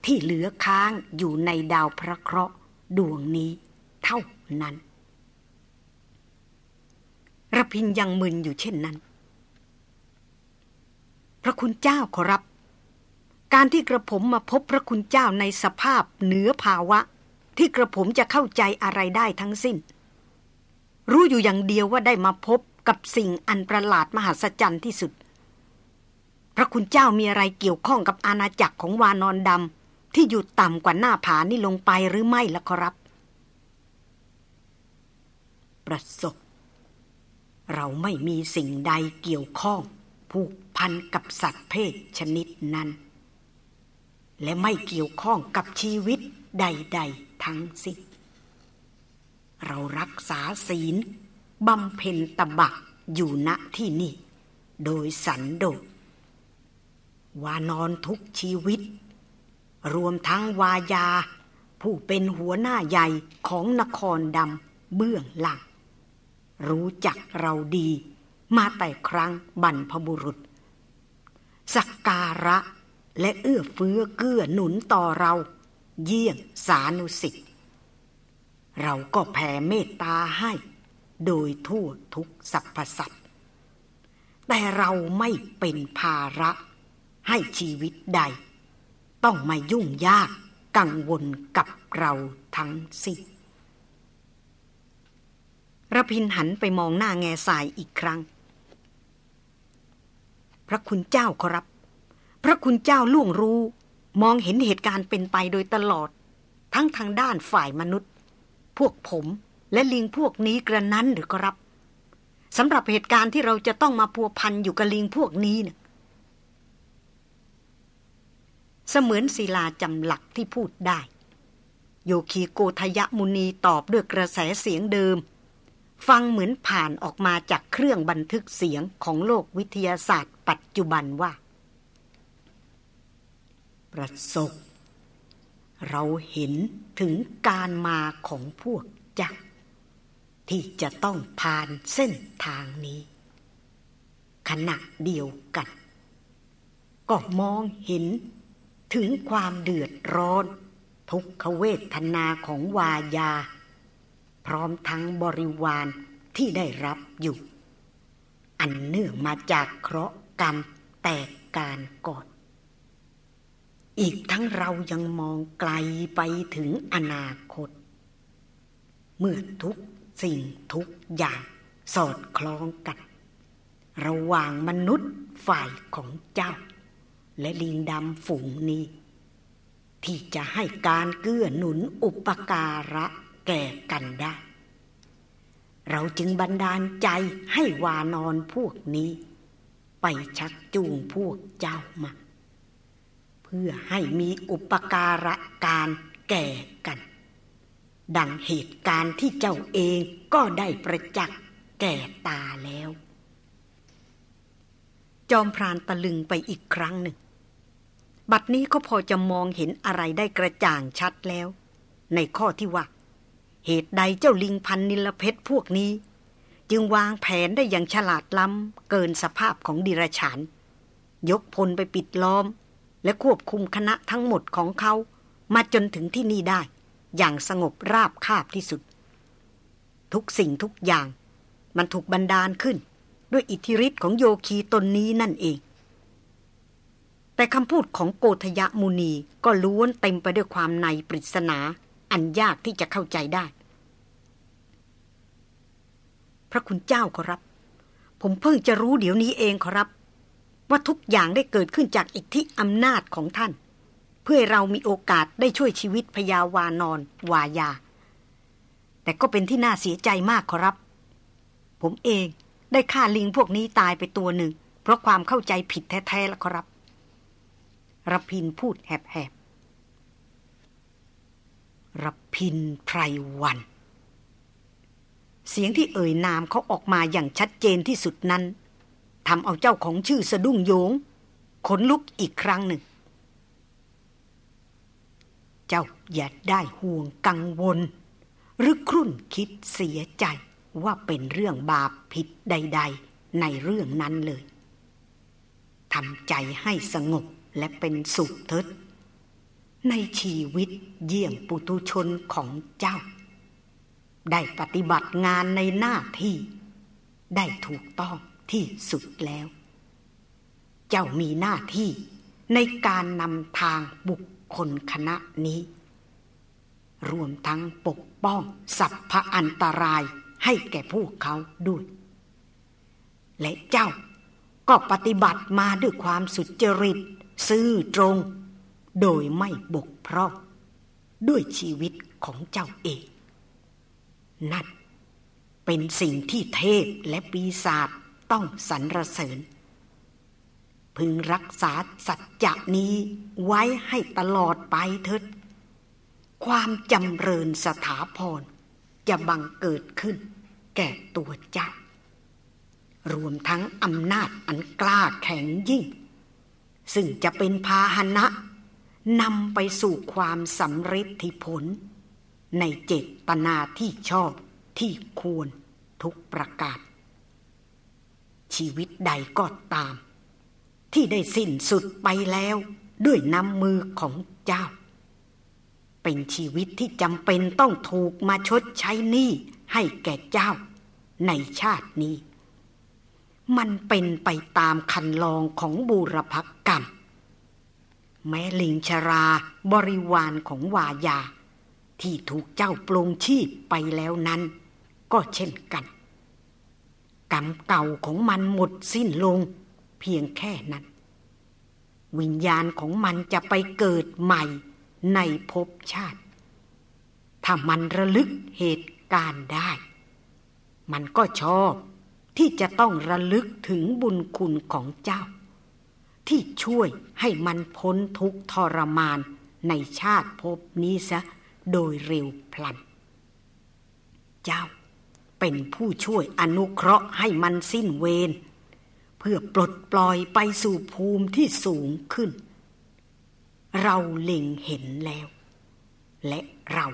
ที่เหลือค้างอยู่ในดาวพระเคราะห์ดวงนี้เท่านั้นระพินยังมึนอยู่เช่นนั้น พระคุณเจ้าขอรับ การที่กระผมมาพบพระคุณเจ้าในสภาพเหนือภาวะ ที่กระผมจะเข้าใจอะไรได้ทั้งสิ้น รู้อยู่อย่างเดียวว่าได้มาพบกับสิ่งอันประหลาดมหัศจรรย์ที่สุด พระคุณเจ้ามีอะไรเกี่ยวข้องกับอาณาจักรของวานอนดำที่อยู่ต่ำกว่าหน้าผานี่ลงไปหรือไม่ล่ะครับ ประสบ เราไม่มีสิ่งใดเกี่ยวข้องผูกพันกับสัตว์เพศชนิดนั้น และไม่เกี่ยวข้องกับชีวิตใด ๆ ทั้งสิ้นเรารักษาศีลบำเพ็ญตบะอยู่ณที่นี่ โดยสันโดษวานอนทุกชีวิต รวมทั้งวายา ผู้เป็นหัวหน้าใหญ่ของนครดำเบื้องหลัง รู้จักเราดีมาแต่ครั้งบรรพบุรุษ สักการะ และเอื้อเฟื้อเกื้อหนุนต่อเรา เยี่ยงสานุสิทธิ์เราก็แผ่เมตตาให้ โดยทั่วทุกสรรพสัตว์แต่เราไม่เป็นภาระให้ชีวิตใด ต้องมายุ่งยากกังวลกับเราทั้งสิ้นระพินหันไปมองหน้าแง่สายอีกครั้ง พระคุณเจ้าขอรับ พระคุณเจ้าล่วงรู้ มองเห็นเหตุการณ์เป็นไปโดยตลอด ทั้งทางด้านฝ่ายมนุษย์ พวกผมและลิงพวกนี้กระนั้นหรือครับสำหรับเหตุการณ์ที่เราจะต้องมาพัวพันอยู่กับลิงพวกนี้เนะเสมือนศิลาจำหลักที่พูดได้ โยคีโกทยมุนีตอบด้วยกระแสเสียงเดิม ฟังเหมือนผ่านออกมาจากเครื่องบันทึกเสียงของโลกวิทยาศาสตร์ปัจจุบันว่า ประสบ เราเห็นถึงการมาของพวกจักที่จะต้องผ่านเส้นทางนี้ ขณะเดียวกัน ก็มองเห็นถึงความเดือดร้อน ทุกขเวทนาของวายา พร้อมทั้งบริวารที่ได้รับอยู่ อันเนื่องมาจากเคราะห์กรรมแตกการก่อน อีกทั้งเรายังมองไกลไปถึงอนาคต เมื่อทุกสิ่งทุกอย่างสอดคล้องกัน ระหว่างมนุษย์ฝ่ายของเจ้า และลิงดำฝูงนี้ ที่จะให้การเกื้อหนุนอุปการะแก่กันได้ เราจึงบันดาลใจให้วานอนพวกนี้ ไปชักจูงพวกเจ้ามา พื่อให้มีอุปการะการแก่กัน ดังเหตุการณ์ที่เจ้าเองก็ได้ประจักษ์แก่ตาแล้ว จอมพรานตะลึงไปอีกครั้งหนึ่ง บัดนี้ก็พอจะมองเห็นอะไรได้กระจ่างชัดแล้ว ในข้อที่ว่า เหตุใดเจ้าลิงพันนิลเพชรพวกนี้ จึงวางแผนได้อย่างฉลาดล้ำเกินสภาพของดิรชานยกพลไปปิดล้อม และควบคุมคณะทั้งหมดของเขา มาจนถึงที่นี่ได้ อย่างสงบราบคาบที่สุด ทุกสิ่งทุกอย่าง มันถูกบันดาลขึ้น ด้วยอิทธิฤทธิ์ของโยคีตนนี้นั่นเอง แต่คำพูดของโกธยมุนีก็ล้วนเต็มไปด้วยความในปริศนา อันยากที่จะเข้าใจได้ พระคุณเจ้าขอรับ ผมเพิ่งจะรู้เดี๋ยวนี้เองขอรับ ว่าทุกอย่างได้เกิดขึ้นจากอิทธิอำนาจของท่าน เพื่อเรามีโอกาสได้ช่วยชีวิตพยาวานอนวายา แต่ก็เป็นที่น่าเสียใจมากขอรับ ผมเองได้ฆ่าลิงพวกนี้ตายไปตัวหนึ่ง เพราะความเข้าใจผิดแท้ๆและครับรพินพูดแหบๆรพินไพรวัน เสียงที่เอ่ยนามเขาออกมาอย่างชัดเจนที่สุดนั้น ทำเอาเจ้าของชื่อสะดุ้งโยง ขนลุกอีกครั้งหนึ่ง เจ้าอย่าได้ห่วงกังวล หรือครุ่นคิดเสียใจว่าเป็นเรื่องบาปผิดใด ๆ ในเรื่องนั้นเลยทำใจให้สงบและเป็นสุขเถิดในชีวิตเยี่ยมปุตุชนของเจ้า ได้ปฏิบัติงานในหน้าที่ ได้ถูกต้อง ที่สุดแล้ว เจ้ามีหน้าที่ในการนำทางบุคคลคณะนี้ รวมทั้งปกป้องสัพพอันตรายให้แก่พวกเขาด้วย และเจ้าก็ปฏิบัติมาด้วยความสุจริต ซื่อตรง โดยไม่บกพร่องด้วยชีวิตของเจ้าเอง นั่นเป็นสิ่งที่เทพและปีศาจ ต้องสรรเสริญ พึงรักษาสัจจะนี้ไว้ให้ตลอดไปเถิดความจำเริญสถาพรจะบังเกิดขึ้น แก่ตัวเจ้ารวมทั้งอำนาจอันกล้าแข็งยิ่ง ซึ่งจะเป็นพาหนะนำไปสู่ความสำฤทธิผล ในเจตนาที่ชอบที่ควรทุกประกาศ ชีวิตใดก็ตาม ที่ได้สิ้นสุดไปแล้วด้วยน้ำมือของเจ้า เป็นชีวิตที่จำเป็นต้องถูกมาชดใช้หนี้ให้แก่เจ้า ในชาตินี้ มันเป็นไปตามคันลองของบูรพกรรม แม้ลิงชราบริวารของวายา ที่ถูกเจ้าปลงชีพไปแล้วนั้น ก็เช่นกัน กรรมเก่าของมันหมดสิ้นลง เพียงแค่นั้น วิญญาณของมันจะไปเกิดใหม่ในภพชาติ ถ้ามันระลึกเหตุการณ์ได้ มันก็ชอบที่จะต้องระลึกถึงบุญคุณของเจ้า ที่ช่วยให้มันพ้นทุกทรมานในชาติภพนี้ซะโดยเร็วพลัน เจ้า เป็นผู้ช่วยอนุเคราะห์ให้มันสิ้นเวรเพื่อปลดปล่อยไปสู่ภูมิที่สูงขึ้น เราเล็งเห็นแล้ว และเรา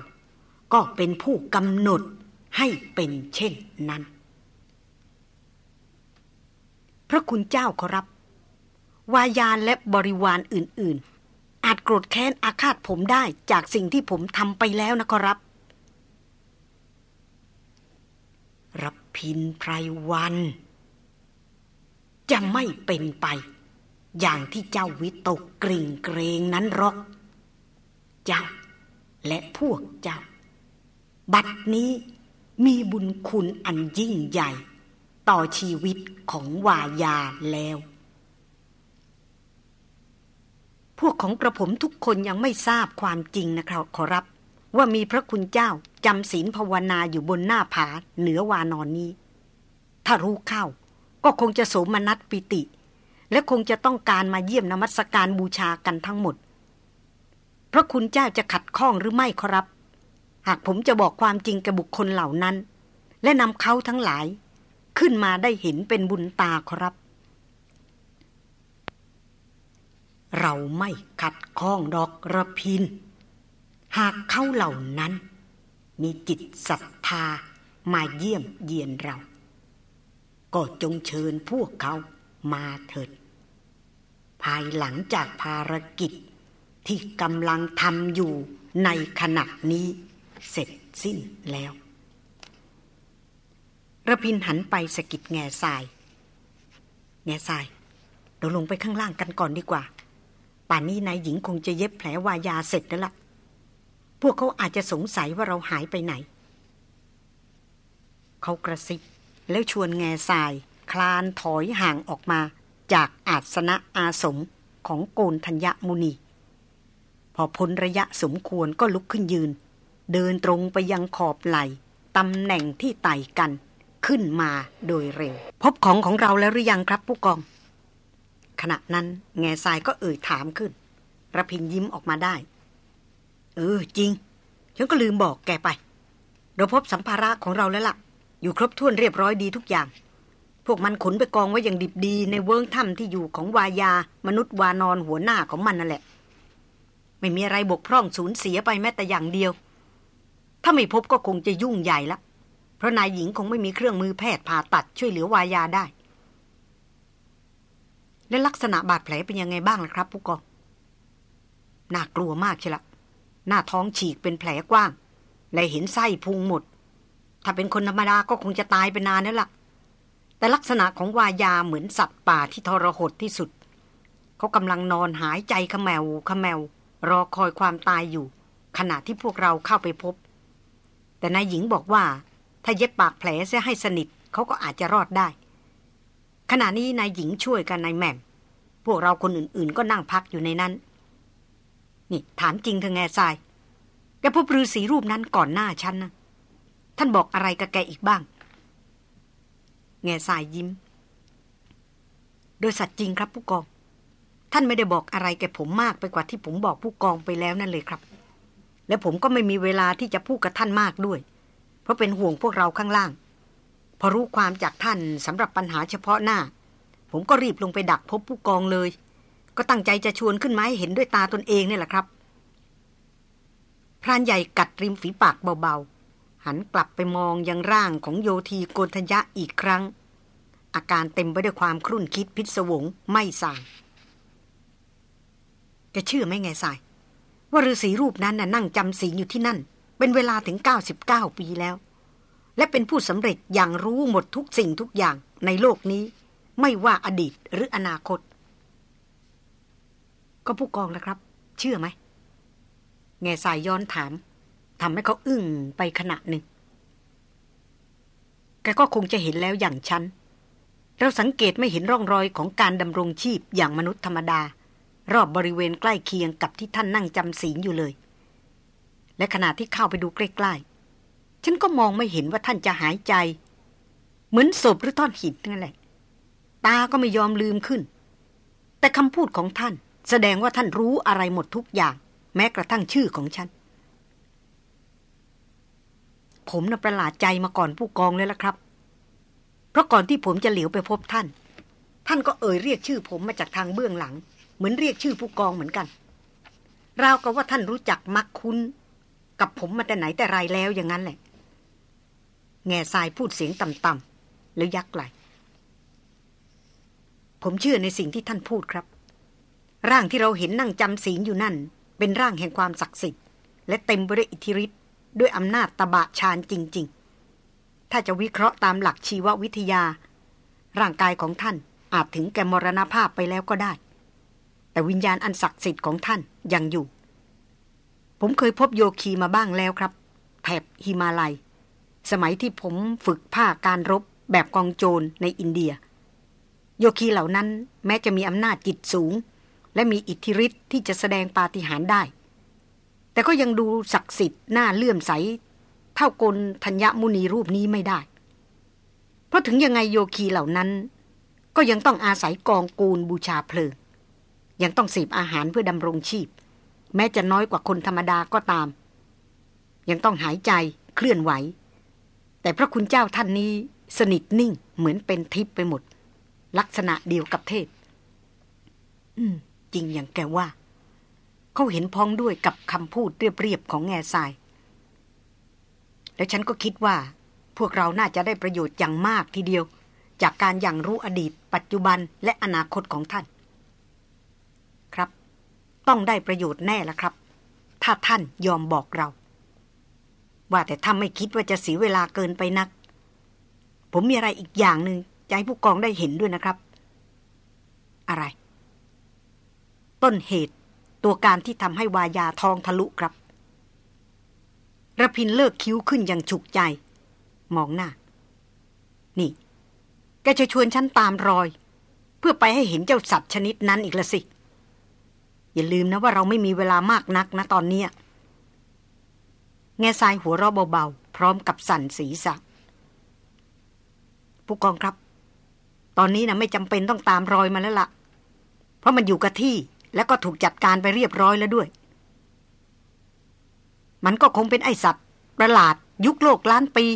ก็เป็นผู้กำหนดให้เป็นเช่นนั้น พระคุณเจ้าขอรับ วายานและบริวารอื่น ๆ อาจโกรธแค้นอาฆาตผมได้จากสิ่งที่ผมทำไปแล้วนะขอรับ รับพินไพรวัน จะไม่เป็นไป อย่างที่เจ้าวิตกกริ่งเกรงนั้นหรอก เจ้า และพวกเจ้า บัดนี้มีบุญคุณอันยิ่งใหญ่ ต่อชีวิตของวายาแล้ว พวกของกระผมทุกคนยังไม่ทราบความจริงนะครับขอรับ ว่ามีพระคุณเจ้าจำศีลภาวนาอยู่บนหน้าผาเหนือวานอนนี้ ถ้ารู้เข้า ก็คงจะโสมนัสปิติ และคงจะต้องการมาเยี่ยมนมัสการบูชากันทั้งหมด พระคุณเจ้าจะขัดข้องหรือไม่ครับ หากผมจะบอกความจริงกับบุคคลเหล่านั้น และนำเขาทั้งหลาย ขึ้นมาได้เห็นเป็นบุญตาครับ เราไม่ขัดข้องดอกระพิน หากเขาเหล่านั้น มีจิตศรัทธามาเยี่ยมเยียนเรา ก็จงเชิญพวกเขามาเถิด ภายหลังจากภารกิจที่กำลังทำอยู่ในขณะนี้เสร็จสิ้นแล้วระพินหันไปสกิดแง่ทราย แง่ทราย เราลงไปข้างล่างกันก่อนดีกว่า ป่านนี้นายหญิงคงจะเย็บแผลวายาเสร็จแล้วละ่ะ พวกเขาอาจจะสงสัยว่าเราหายไปไหน เขากระซิบแล้วชวนแง่ทราย คลานถอยห่างออกมา จากอาสนะอาสมของโกนธัญญมุนี พอพ้นระยะสมควรก็ลุกขึ้นยืน เดินตรงไปยังขอบไหลตำแหน่งที่ไต่กันขขึ้นมาโดยเร็ว พบของของเราแล้วหรือยังครับผู้กอง ขณะนั้นแง่ทรายก็เอ่ยถามขึ้นระพินยิ้มออกมาได้ เออ จริง ฉันก็ลืมบอกแกไป เราพบสัมภาระของเราแล้วละ่ะ อยู่ครบถ้วนเรียบร้อยดีทุกอย่าง พวกมันขนไปกองไว้อย่างดิบดีในเวิ้งถ้ำที่อยู่ของวายา มนุษย์วานอนหัวหน้าของมันนั่นแหละ ไม่มีอะไรบกพร่องสูญเสียไปแม้แต่อย่างเดียว ถ้าไม่พบก็คงจะยุ่งใหญ่ละเพราะนายหญิงคงไม่มีเครื่องมือแพทย์ผ่าตัดช่วยเหลือวายาได้ และลักษณะบาดแผลเป็นยังไงบ้างล่ะครับ ผู้กองน่ากลัวมากใช่ละ หน้าท้องฉีกเป็นแผลกว้าง และเห็นไส้พุงหมด ถ้าเป็นคนธรรมดาก็คงจะตายไปนานแล้วละ่ะ แต่ลักษณะของวายาเหมือนสัตว์ป่าที่ทรหดที่สุด เขากำลังนอนหายใจขมแมวขมแมวรอคอยความตายอยู่ ขณะที่พวกเราเข้าไปพบ แต่นายหญิงบอกว่า ถ้าเย็บปากแผลเสียให้สนิทเขาก็อาจจะรอดได้ ขณะนี้นายหญิงช่วยกันนายแม่ม พวกเราคนอื่นๆ ก็นั่งพักอยู่ในนั้น นี่ถามจริงเธอแง่ทราย แกพบฤาษีรูปนั้นก่อนหน้าฉันนะ ท่านบอกอะไรกับแกอีกบ้าง แง่ทรายยิ้ม โดยสัตว์จริงครับผู้กอง ท่านไม่ได้บอกอะไรแกผมมากไปกว่าที่ผมบอกผู้กองไปแล้วนั่นเลยครับ และผมก็ไม่มีเวลาที่จะพูดกับท่านมากด้วย เพราะเป็นห่วงพวกเราข้างล่าง พอรู้ความจากท่านสำหรับปัญหาเฉพาะหน้า ผมก็รีบลงไปดักพบผู้กองเลย ก็ตั้งใจจะชวนขึ้นมาให้เห็นด้วยตาตนเองเนี่แหละครับ พรานใหญ่กัดริมฝีปากเบาๆ หันกลับไปมองยังร่างของโยธีโกนทยะอีกครั้ง อาการเต็มไปด้วยความครุ่นคิดพิศวงไม่สางแกเชื่อไหมไงสาย ว่าฤาษีรูปนั้นน่ะนั่งจำศีลอยู่ที่นั่น เป็นเวลาถึง 99 ปีแล้ว และเป็นผู้สำเร็จอย่างรู้หมดทุกสิ่งทุกอย่างในโลกนี้ ไม่ว่าอดีตหรืออนาคต ก็ผู้กองแล้วครับ เชื่อไหม แง่สายย้อนถามทำให้เขาอึ้งไปขณะหนึ่ง แกก็คงจะเห็นแล้วอย่างฉัน เราสังเกตไม่เห็นร่องรอยของการดำรงชีพอย่างมนุษย์ธรรมดา รอบบริเวณใกล้เคียงกับที่ท่านนั่งจำศีลอยู่เลย และขณะที่เข้าไปดูใกล้ๆ ฉันก็มองไม่เห็นว่าท่านจะหายใจ เหมือนศพหรือท่อนหินนั่นแหละ ตาก็ไม่ยอมลืมขึ้น แต่คำพูดของท่าน แสดงว่าท่านรู้อะไรหมดทุกอย่าง แม้กระทั่งชื่อของฉัน ผมน่ะประหลาดใจมาก่อนผู้กองเลยละครับ เพราะก่อนที่ผมจะเหลียวไปพบท่าน ท่านก็เอ่ยเรียกชื่อผมมาจากทางเบื้องหลัง เหมือนเรียกชื่อผู้กองเหมือนกันราวกับว่าท่านรู้จักมักคุ้น กับผมมาแต่ไหนแต่ไรแล้วอย่างนั้นแหละ แง่ทรายพูดเสียงต่ำๆแล้วยักไหลผมเชื่อในสิ่งที่ท่านพูดครับ ร่างที่เราเห็นนั่งจำศีลอยู่นั่น เป็นร่างแห่งความศักดิ์สิทธิ์ และเต็มไปด้วยอิทธิฤทธิ์ด้วยอำนาจตบะชานจริง ๆ ถ้าจะวิเคราะห์ตามหลักชีววิทยา ร่างกายของท่านอาจถึงแก่มรณภาพไปแล้วก็ได้ แต่วิญญาณอันศักดิ์สิทธิ์ของท่านยังอยู่ ผมเคยพบโยคีมาบ้างแล้วครับ แถบฮิมาลัย สมัยที่ผมฝึกผ้าการรบแบบกองโจรในอินเดีย โยคีเหล่านั้นแม้จะมีอำนาจจิตสูง และมีอิทธิฤทธิ์ที่จะแสดงปาฏิหาริย์ได้ แต่ก็ยังดูศักดิ์สิทธิ์หน่าเลื่อมใส เท่ากลธัญญมุนีรูปนี้ไม่ได้ เพราะถึงยังไงโยคีเหล่านั้น ก็ยังต้องอาศัยกองกูลบูชาเพลิง ยังต้องสีบอาหารเพื่อดำรงชีพ แม้จะน้อยกว่าคนธรรมดาก็ตาม ยังต้องหายใจเคลื่อนไหว แต่พระคุณเจ้าท่านนี้สนิทนิ่งเหมือนเป็นทิพย์ไปหมด ลักษณะเดียวกับเทพอืม จริงอย่างแกว่า เขาเห็นพ้องด้วยกับคำพูดเรียบๆของแง่ทราย แล้วฉันก็คิดว่า พวกเราน่าจะได้ประโยชน์อย่างมากทีเดียว จากการอย่างรู้อดีต ปัจจุบันและอนาคตของท่าน ครับ ต้องได้ประโยชน์แน่ละครับ ถ้าท่านยอมบอกเรา ว่าแต่ถ้าไม่คิดว่าจะเสียเวลาเกินไปนัก ผมมีอะไรอีกอย่างหนึ่งจะให้ผู้กองได้เห็นด้วยนะครับ อะไร ต้นเหตุ ตัวการที่ทำให้วายาทองทะลุครับระพินเลิกคิ้วขึ้นอย่างฉุกใจ มองหน้า นี่ แกจะชวนฉันตามรอย เพื่อไปให้เห็นเจ้าสัตว์ชนิดนั้นอีกละสิ อย่าลืมนะว่าเราไม่มีเวลามากนักนะตอนเนี้ยแง่ทรายหัวเราะเบาๆ พร้อมกับสั่นสีสักผู้กองครับ ตอนนี้นะไม่จำเป็นต้องตามรอยมาแล้วละ่ะ เพราะมันอยู่กับที่ แล้วก็ถูกจัดการไปเรียบร้อยแล้วด้วย มันก็คงเป็นไอสัตว์ ประหลาด ยุคโลกล้านปี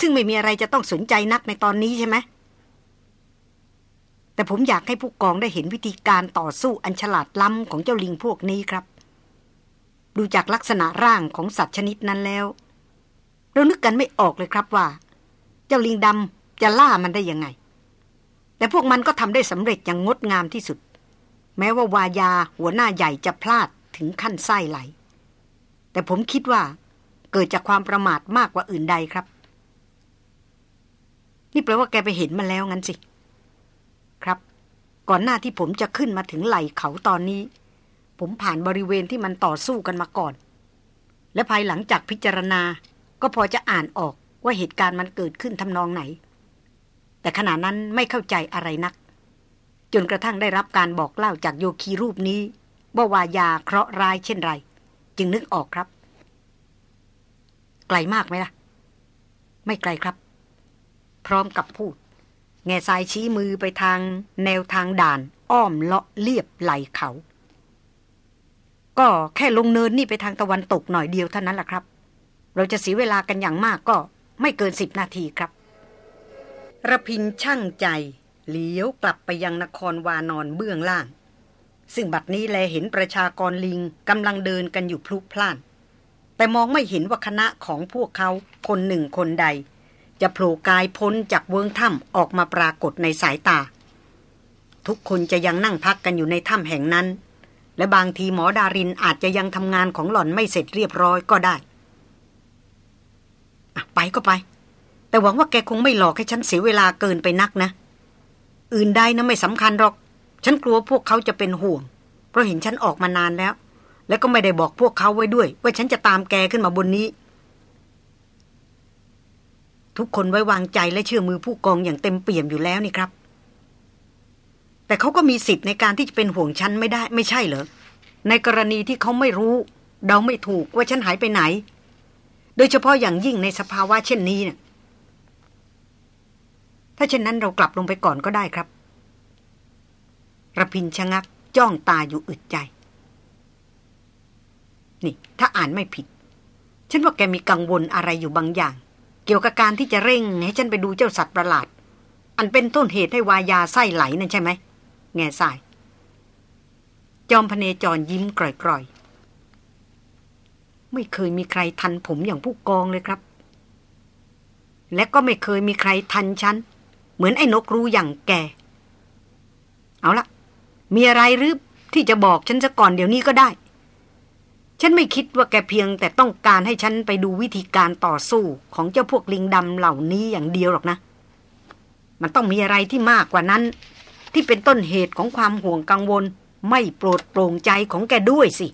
ซึ่งไม่มีอะไรจะต้องสนใจนักในตอนนี้ใช่ไหมแต่ผมอยากให้ผู้กองได้เห็นวิธีการต่อสู้อันฉลาดล้ำของเจ้าลิงพวกนี้ครับ ดูจากลักษณะร่างของสัตว์ชนิดนั้นแล้ว เรานึกกันไม่ออกเลยครับว่า เจ้าลิงดำจะล่ามันได้ยังไง แต่พวกมันก็ทำได้สำเร็จอย่างงดงามที่สุด แม้ว่าวายาหัวหน้าใหญ่จะพลาดถึงขั้นไส้ไหล แต่ผมคิดว่าเกิดจากความประมาทมากกว่าอื่นใดครับ นี่แปลว่าแกไปเห็นมันแล้วงั้นสิ ครับ ก่อนหน้าที่ผมจะขึ้นมาถึงไหล่เขาตอนนี้ ผมผ่านบริเวณที่มันต่อสู้กันมาก่อน และภายหลังจากพิจารณาก็พอจะอ่านออกว่าเหตุการณ์มันเกิดขึ้นทำนองไหน แต่ขณะนั้นไม่เข้าใจอะไรนัก จนกระทั่งได้รับการบอกเล่าจากโยคีรูปนี้ว่าวายาเคราะห์ร้ายเช่นไร จึงนึกออกครับ ไกลมากไหมล่ะ ไม่ไกลครับ พร้อมกับพูด แง่ทรายชี้มือไปทางแนวทางด่าน อ้อมเลาะเลียบไหลเขา ก็แค่ลงเนินนี่ไปทางตะวันตกหน่อยเดียวเท่านั้นแหละครับ เราจะเสียเวลากันอย่างมากก็ไม่เกินสิบนาทีครับระพินช่างใจ เลี้ยวกลับไปยังนครวานอนเบื้องล่าง ซึ่งบัดนี้แลเห็นประชากรลิงกำลังเดินกันอยู่พลุกพล่าน แต่มองไม่เห็นว่าคณะของพวกเขาคนหนึ่งคนใด จะโผล่กายพ้นจากเวิงถ้ำออกมาปรากฏในสายตา ทุกคนจะยังนั่งพักกันอยู่ในถ้ำแห่งนั้น และบางทีหมอดารินอาจจะยังทำงานของหล่อนไม่เสร็จเรียบร้อยก็ได้ไปก็ไป แต่หวังว่าแกคงไม่หลอกให้ฉันเสียเวลาเกินไปนักนะ อื่นใดนะไม่สำคัญหรอก ฉันกลัวพวกเขาจะเป็นห่วง เพราะเห็นฉันออกมานานแล้ว แล้วก็ไม่ได้บอกพวกเขาไว้ด้วย ว่าฉันจะตามแกขึ้นมาบนนี้ ทุกคนไว้วางใจและเชื่อมือผู้กองอย่างเต็มเปี่ยมอยู่แล้วนี่ครับ แต่เขาก็มีสิทธิ์ในการที่จะเป็นห่วงฉันไม่ได้ ไม่ใช่เหรอ ในกรณีที่เขาไม่รู้ เดาไม่ถูกว่าฉันหายไปไหน โดยเฉพาะอย่างยิ่งในสภาวะเช่นนี้เนี่ย ถ้าเช่นนั้นเรากลับลงไปก่อนก็ได้ครับระพินชะงักจ้องตาอยู่อึดใจ นี่ ถ้าอ่านไม่ผิด ฉันว่าแกมีกังวลอะไรอยู่บางอย่าง เกี่ยวกับการที่จะเร่ง ให้ฉันไปดูเจ้าสัตว์ประหลาด อันเป็นต้นเหตุให้วายาไส้ไหลนั่นใช่ไหม แง่สาย จอมพเนจรยิ้มกร่อยๆ ไม่เคยมีใครทันผมอย่างผู้กองเลยครับ และก็ไม่เคยมีใครทันฉัน เหมือนไอ้นกรู้อย่างแก เอาละมีอะไรหรือที่จะบอกฉันซะก่อนเดี๋ยวนี้ก็ได้ ฉันไม่คิดว่าแกเพียงแต่ต้องการให้ฉันไปดูวิธีการต่อสู้ของเจ้าพวกลิงดำเหล่านี้อย่างเดียวหรอกนะ มันต้องมีอะไรที่มากกว่านั้น ที่เป็นต้นเหตุของความห่วงกังวล ไม่โปรดโปร่งใจของแกด้วยสิ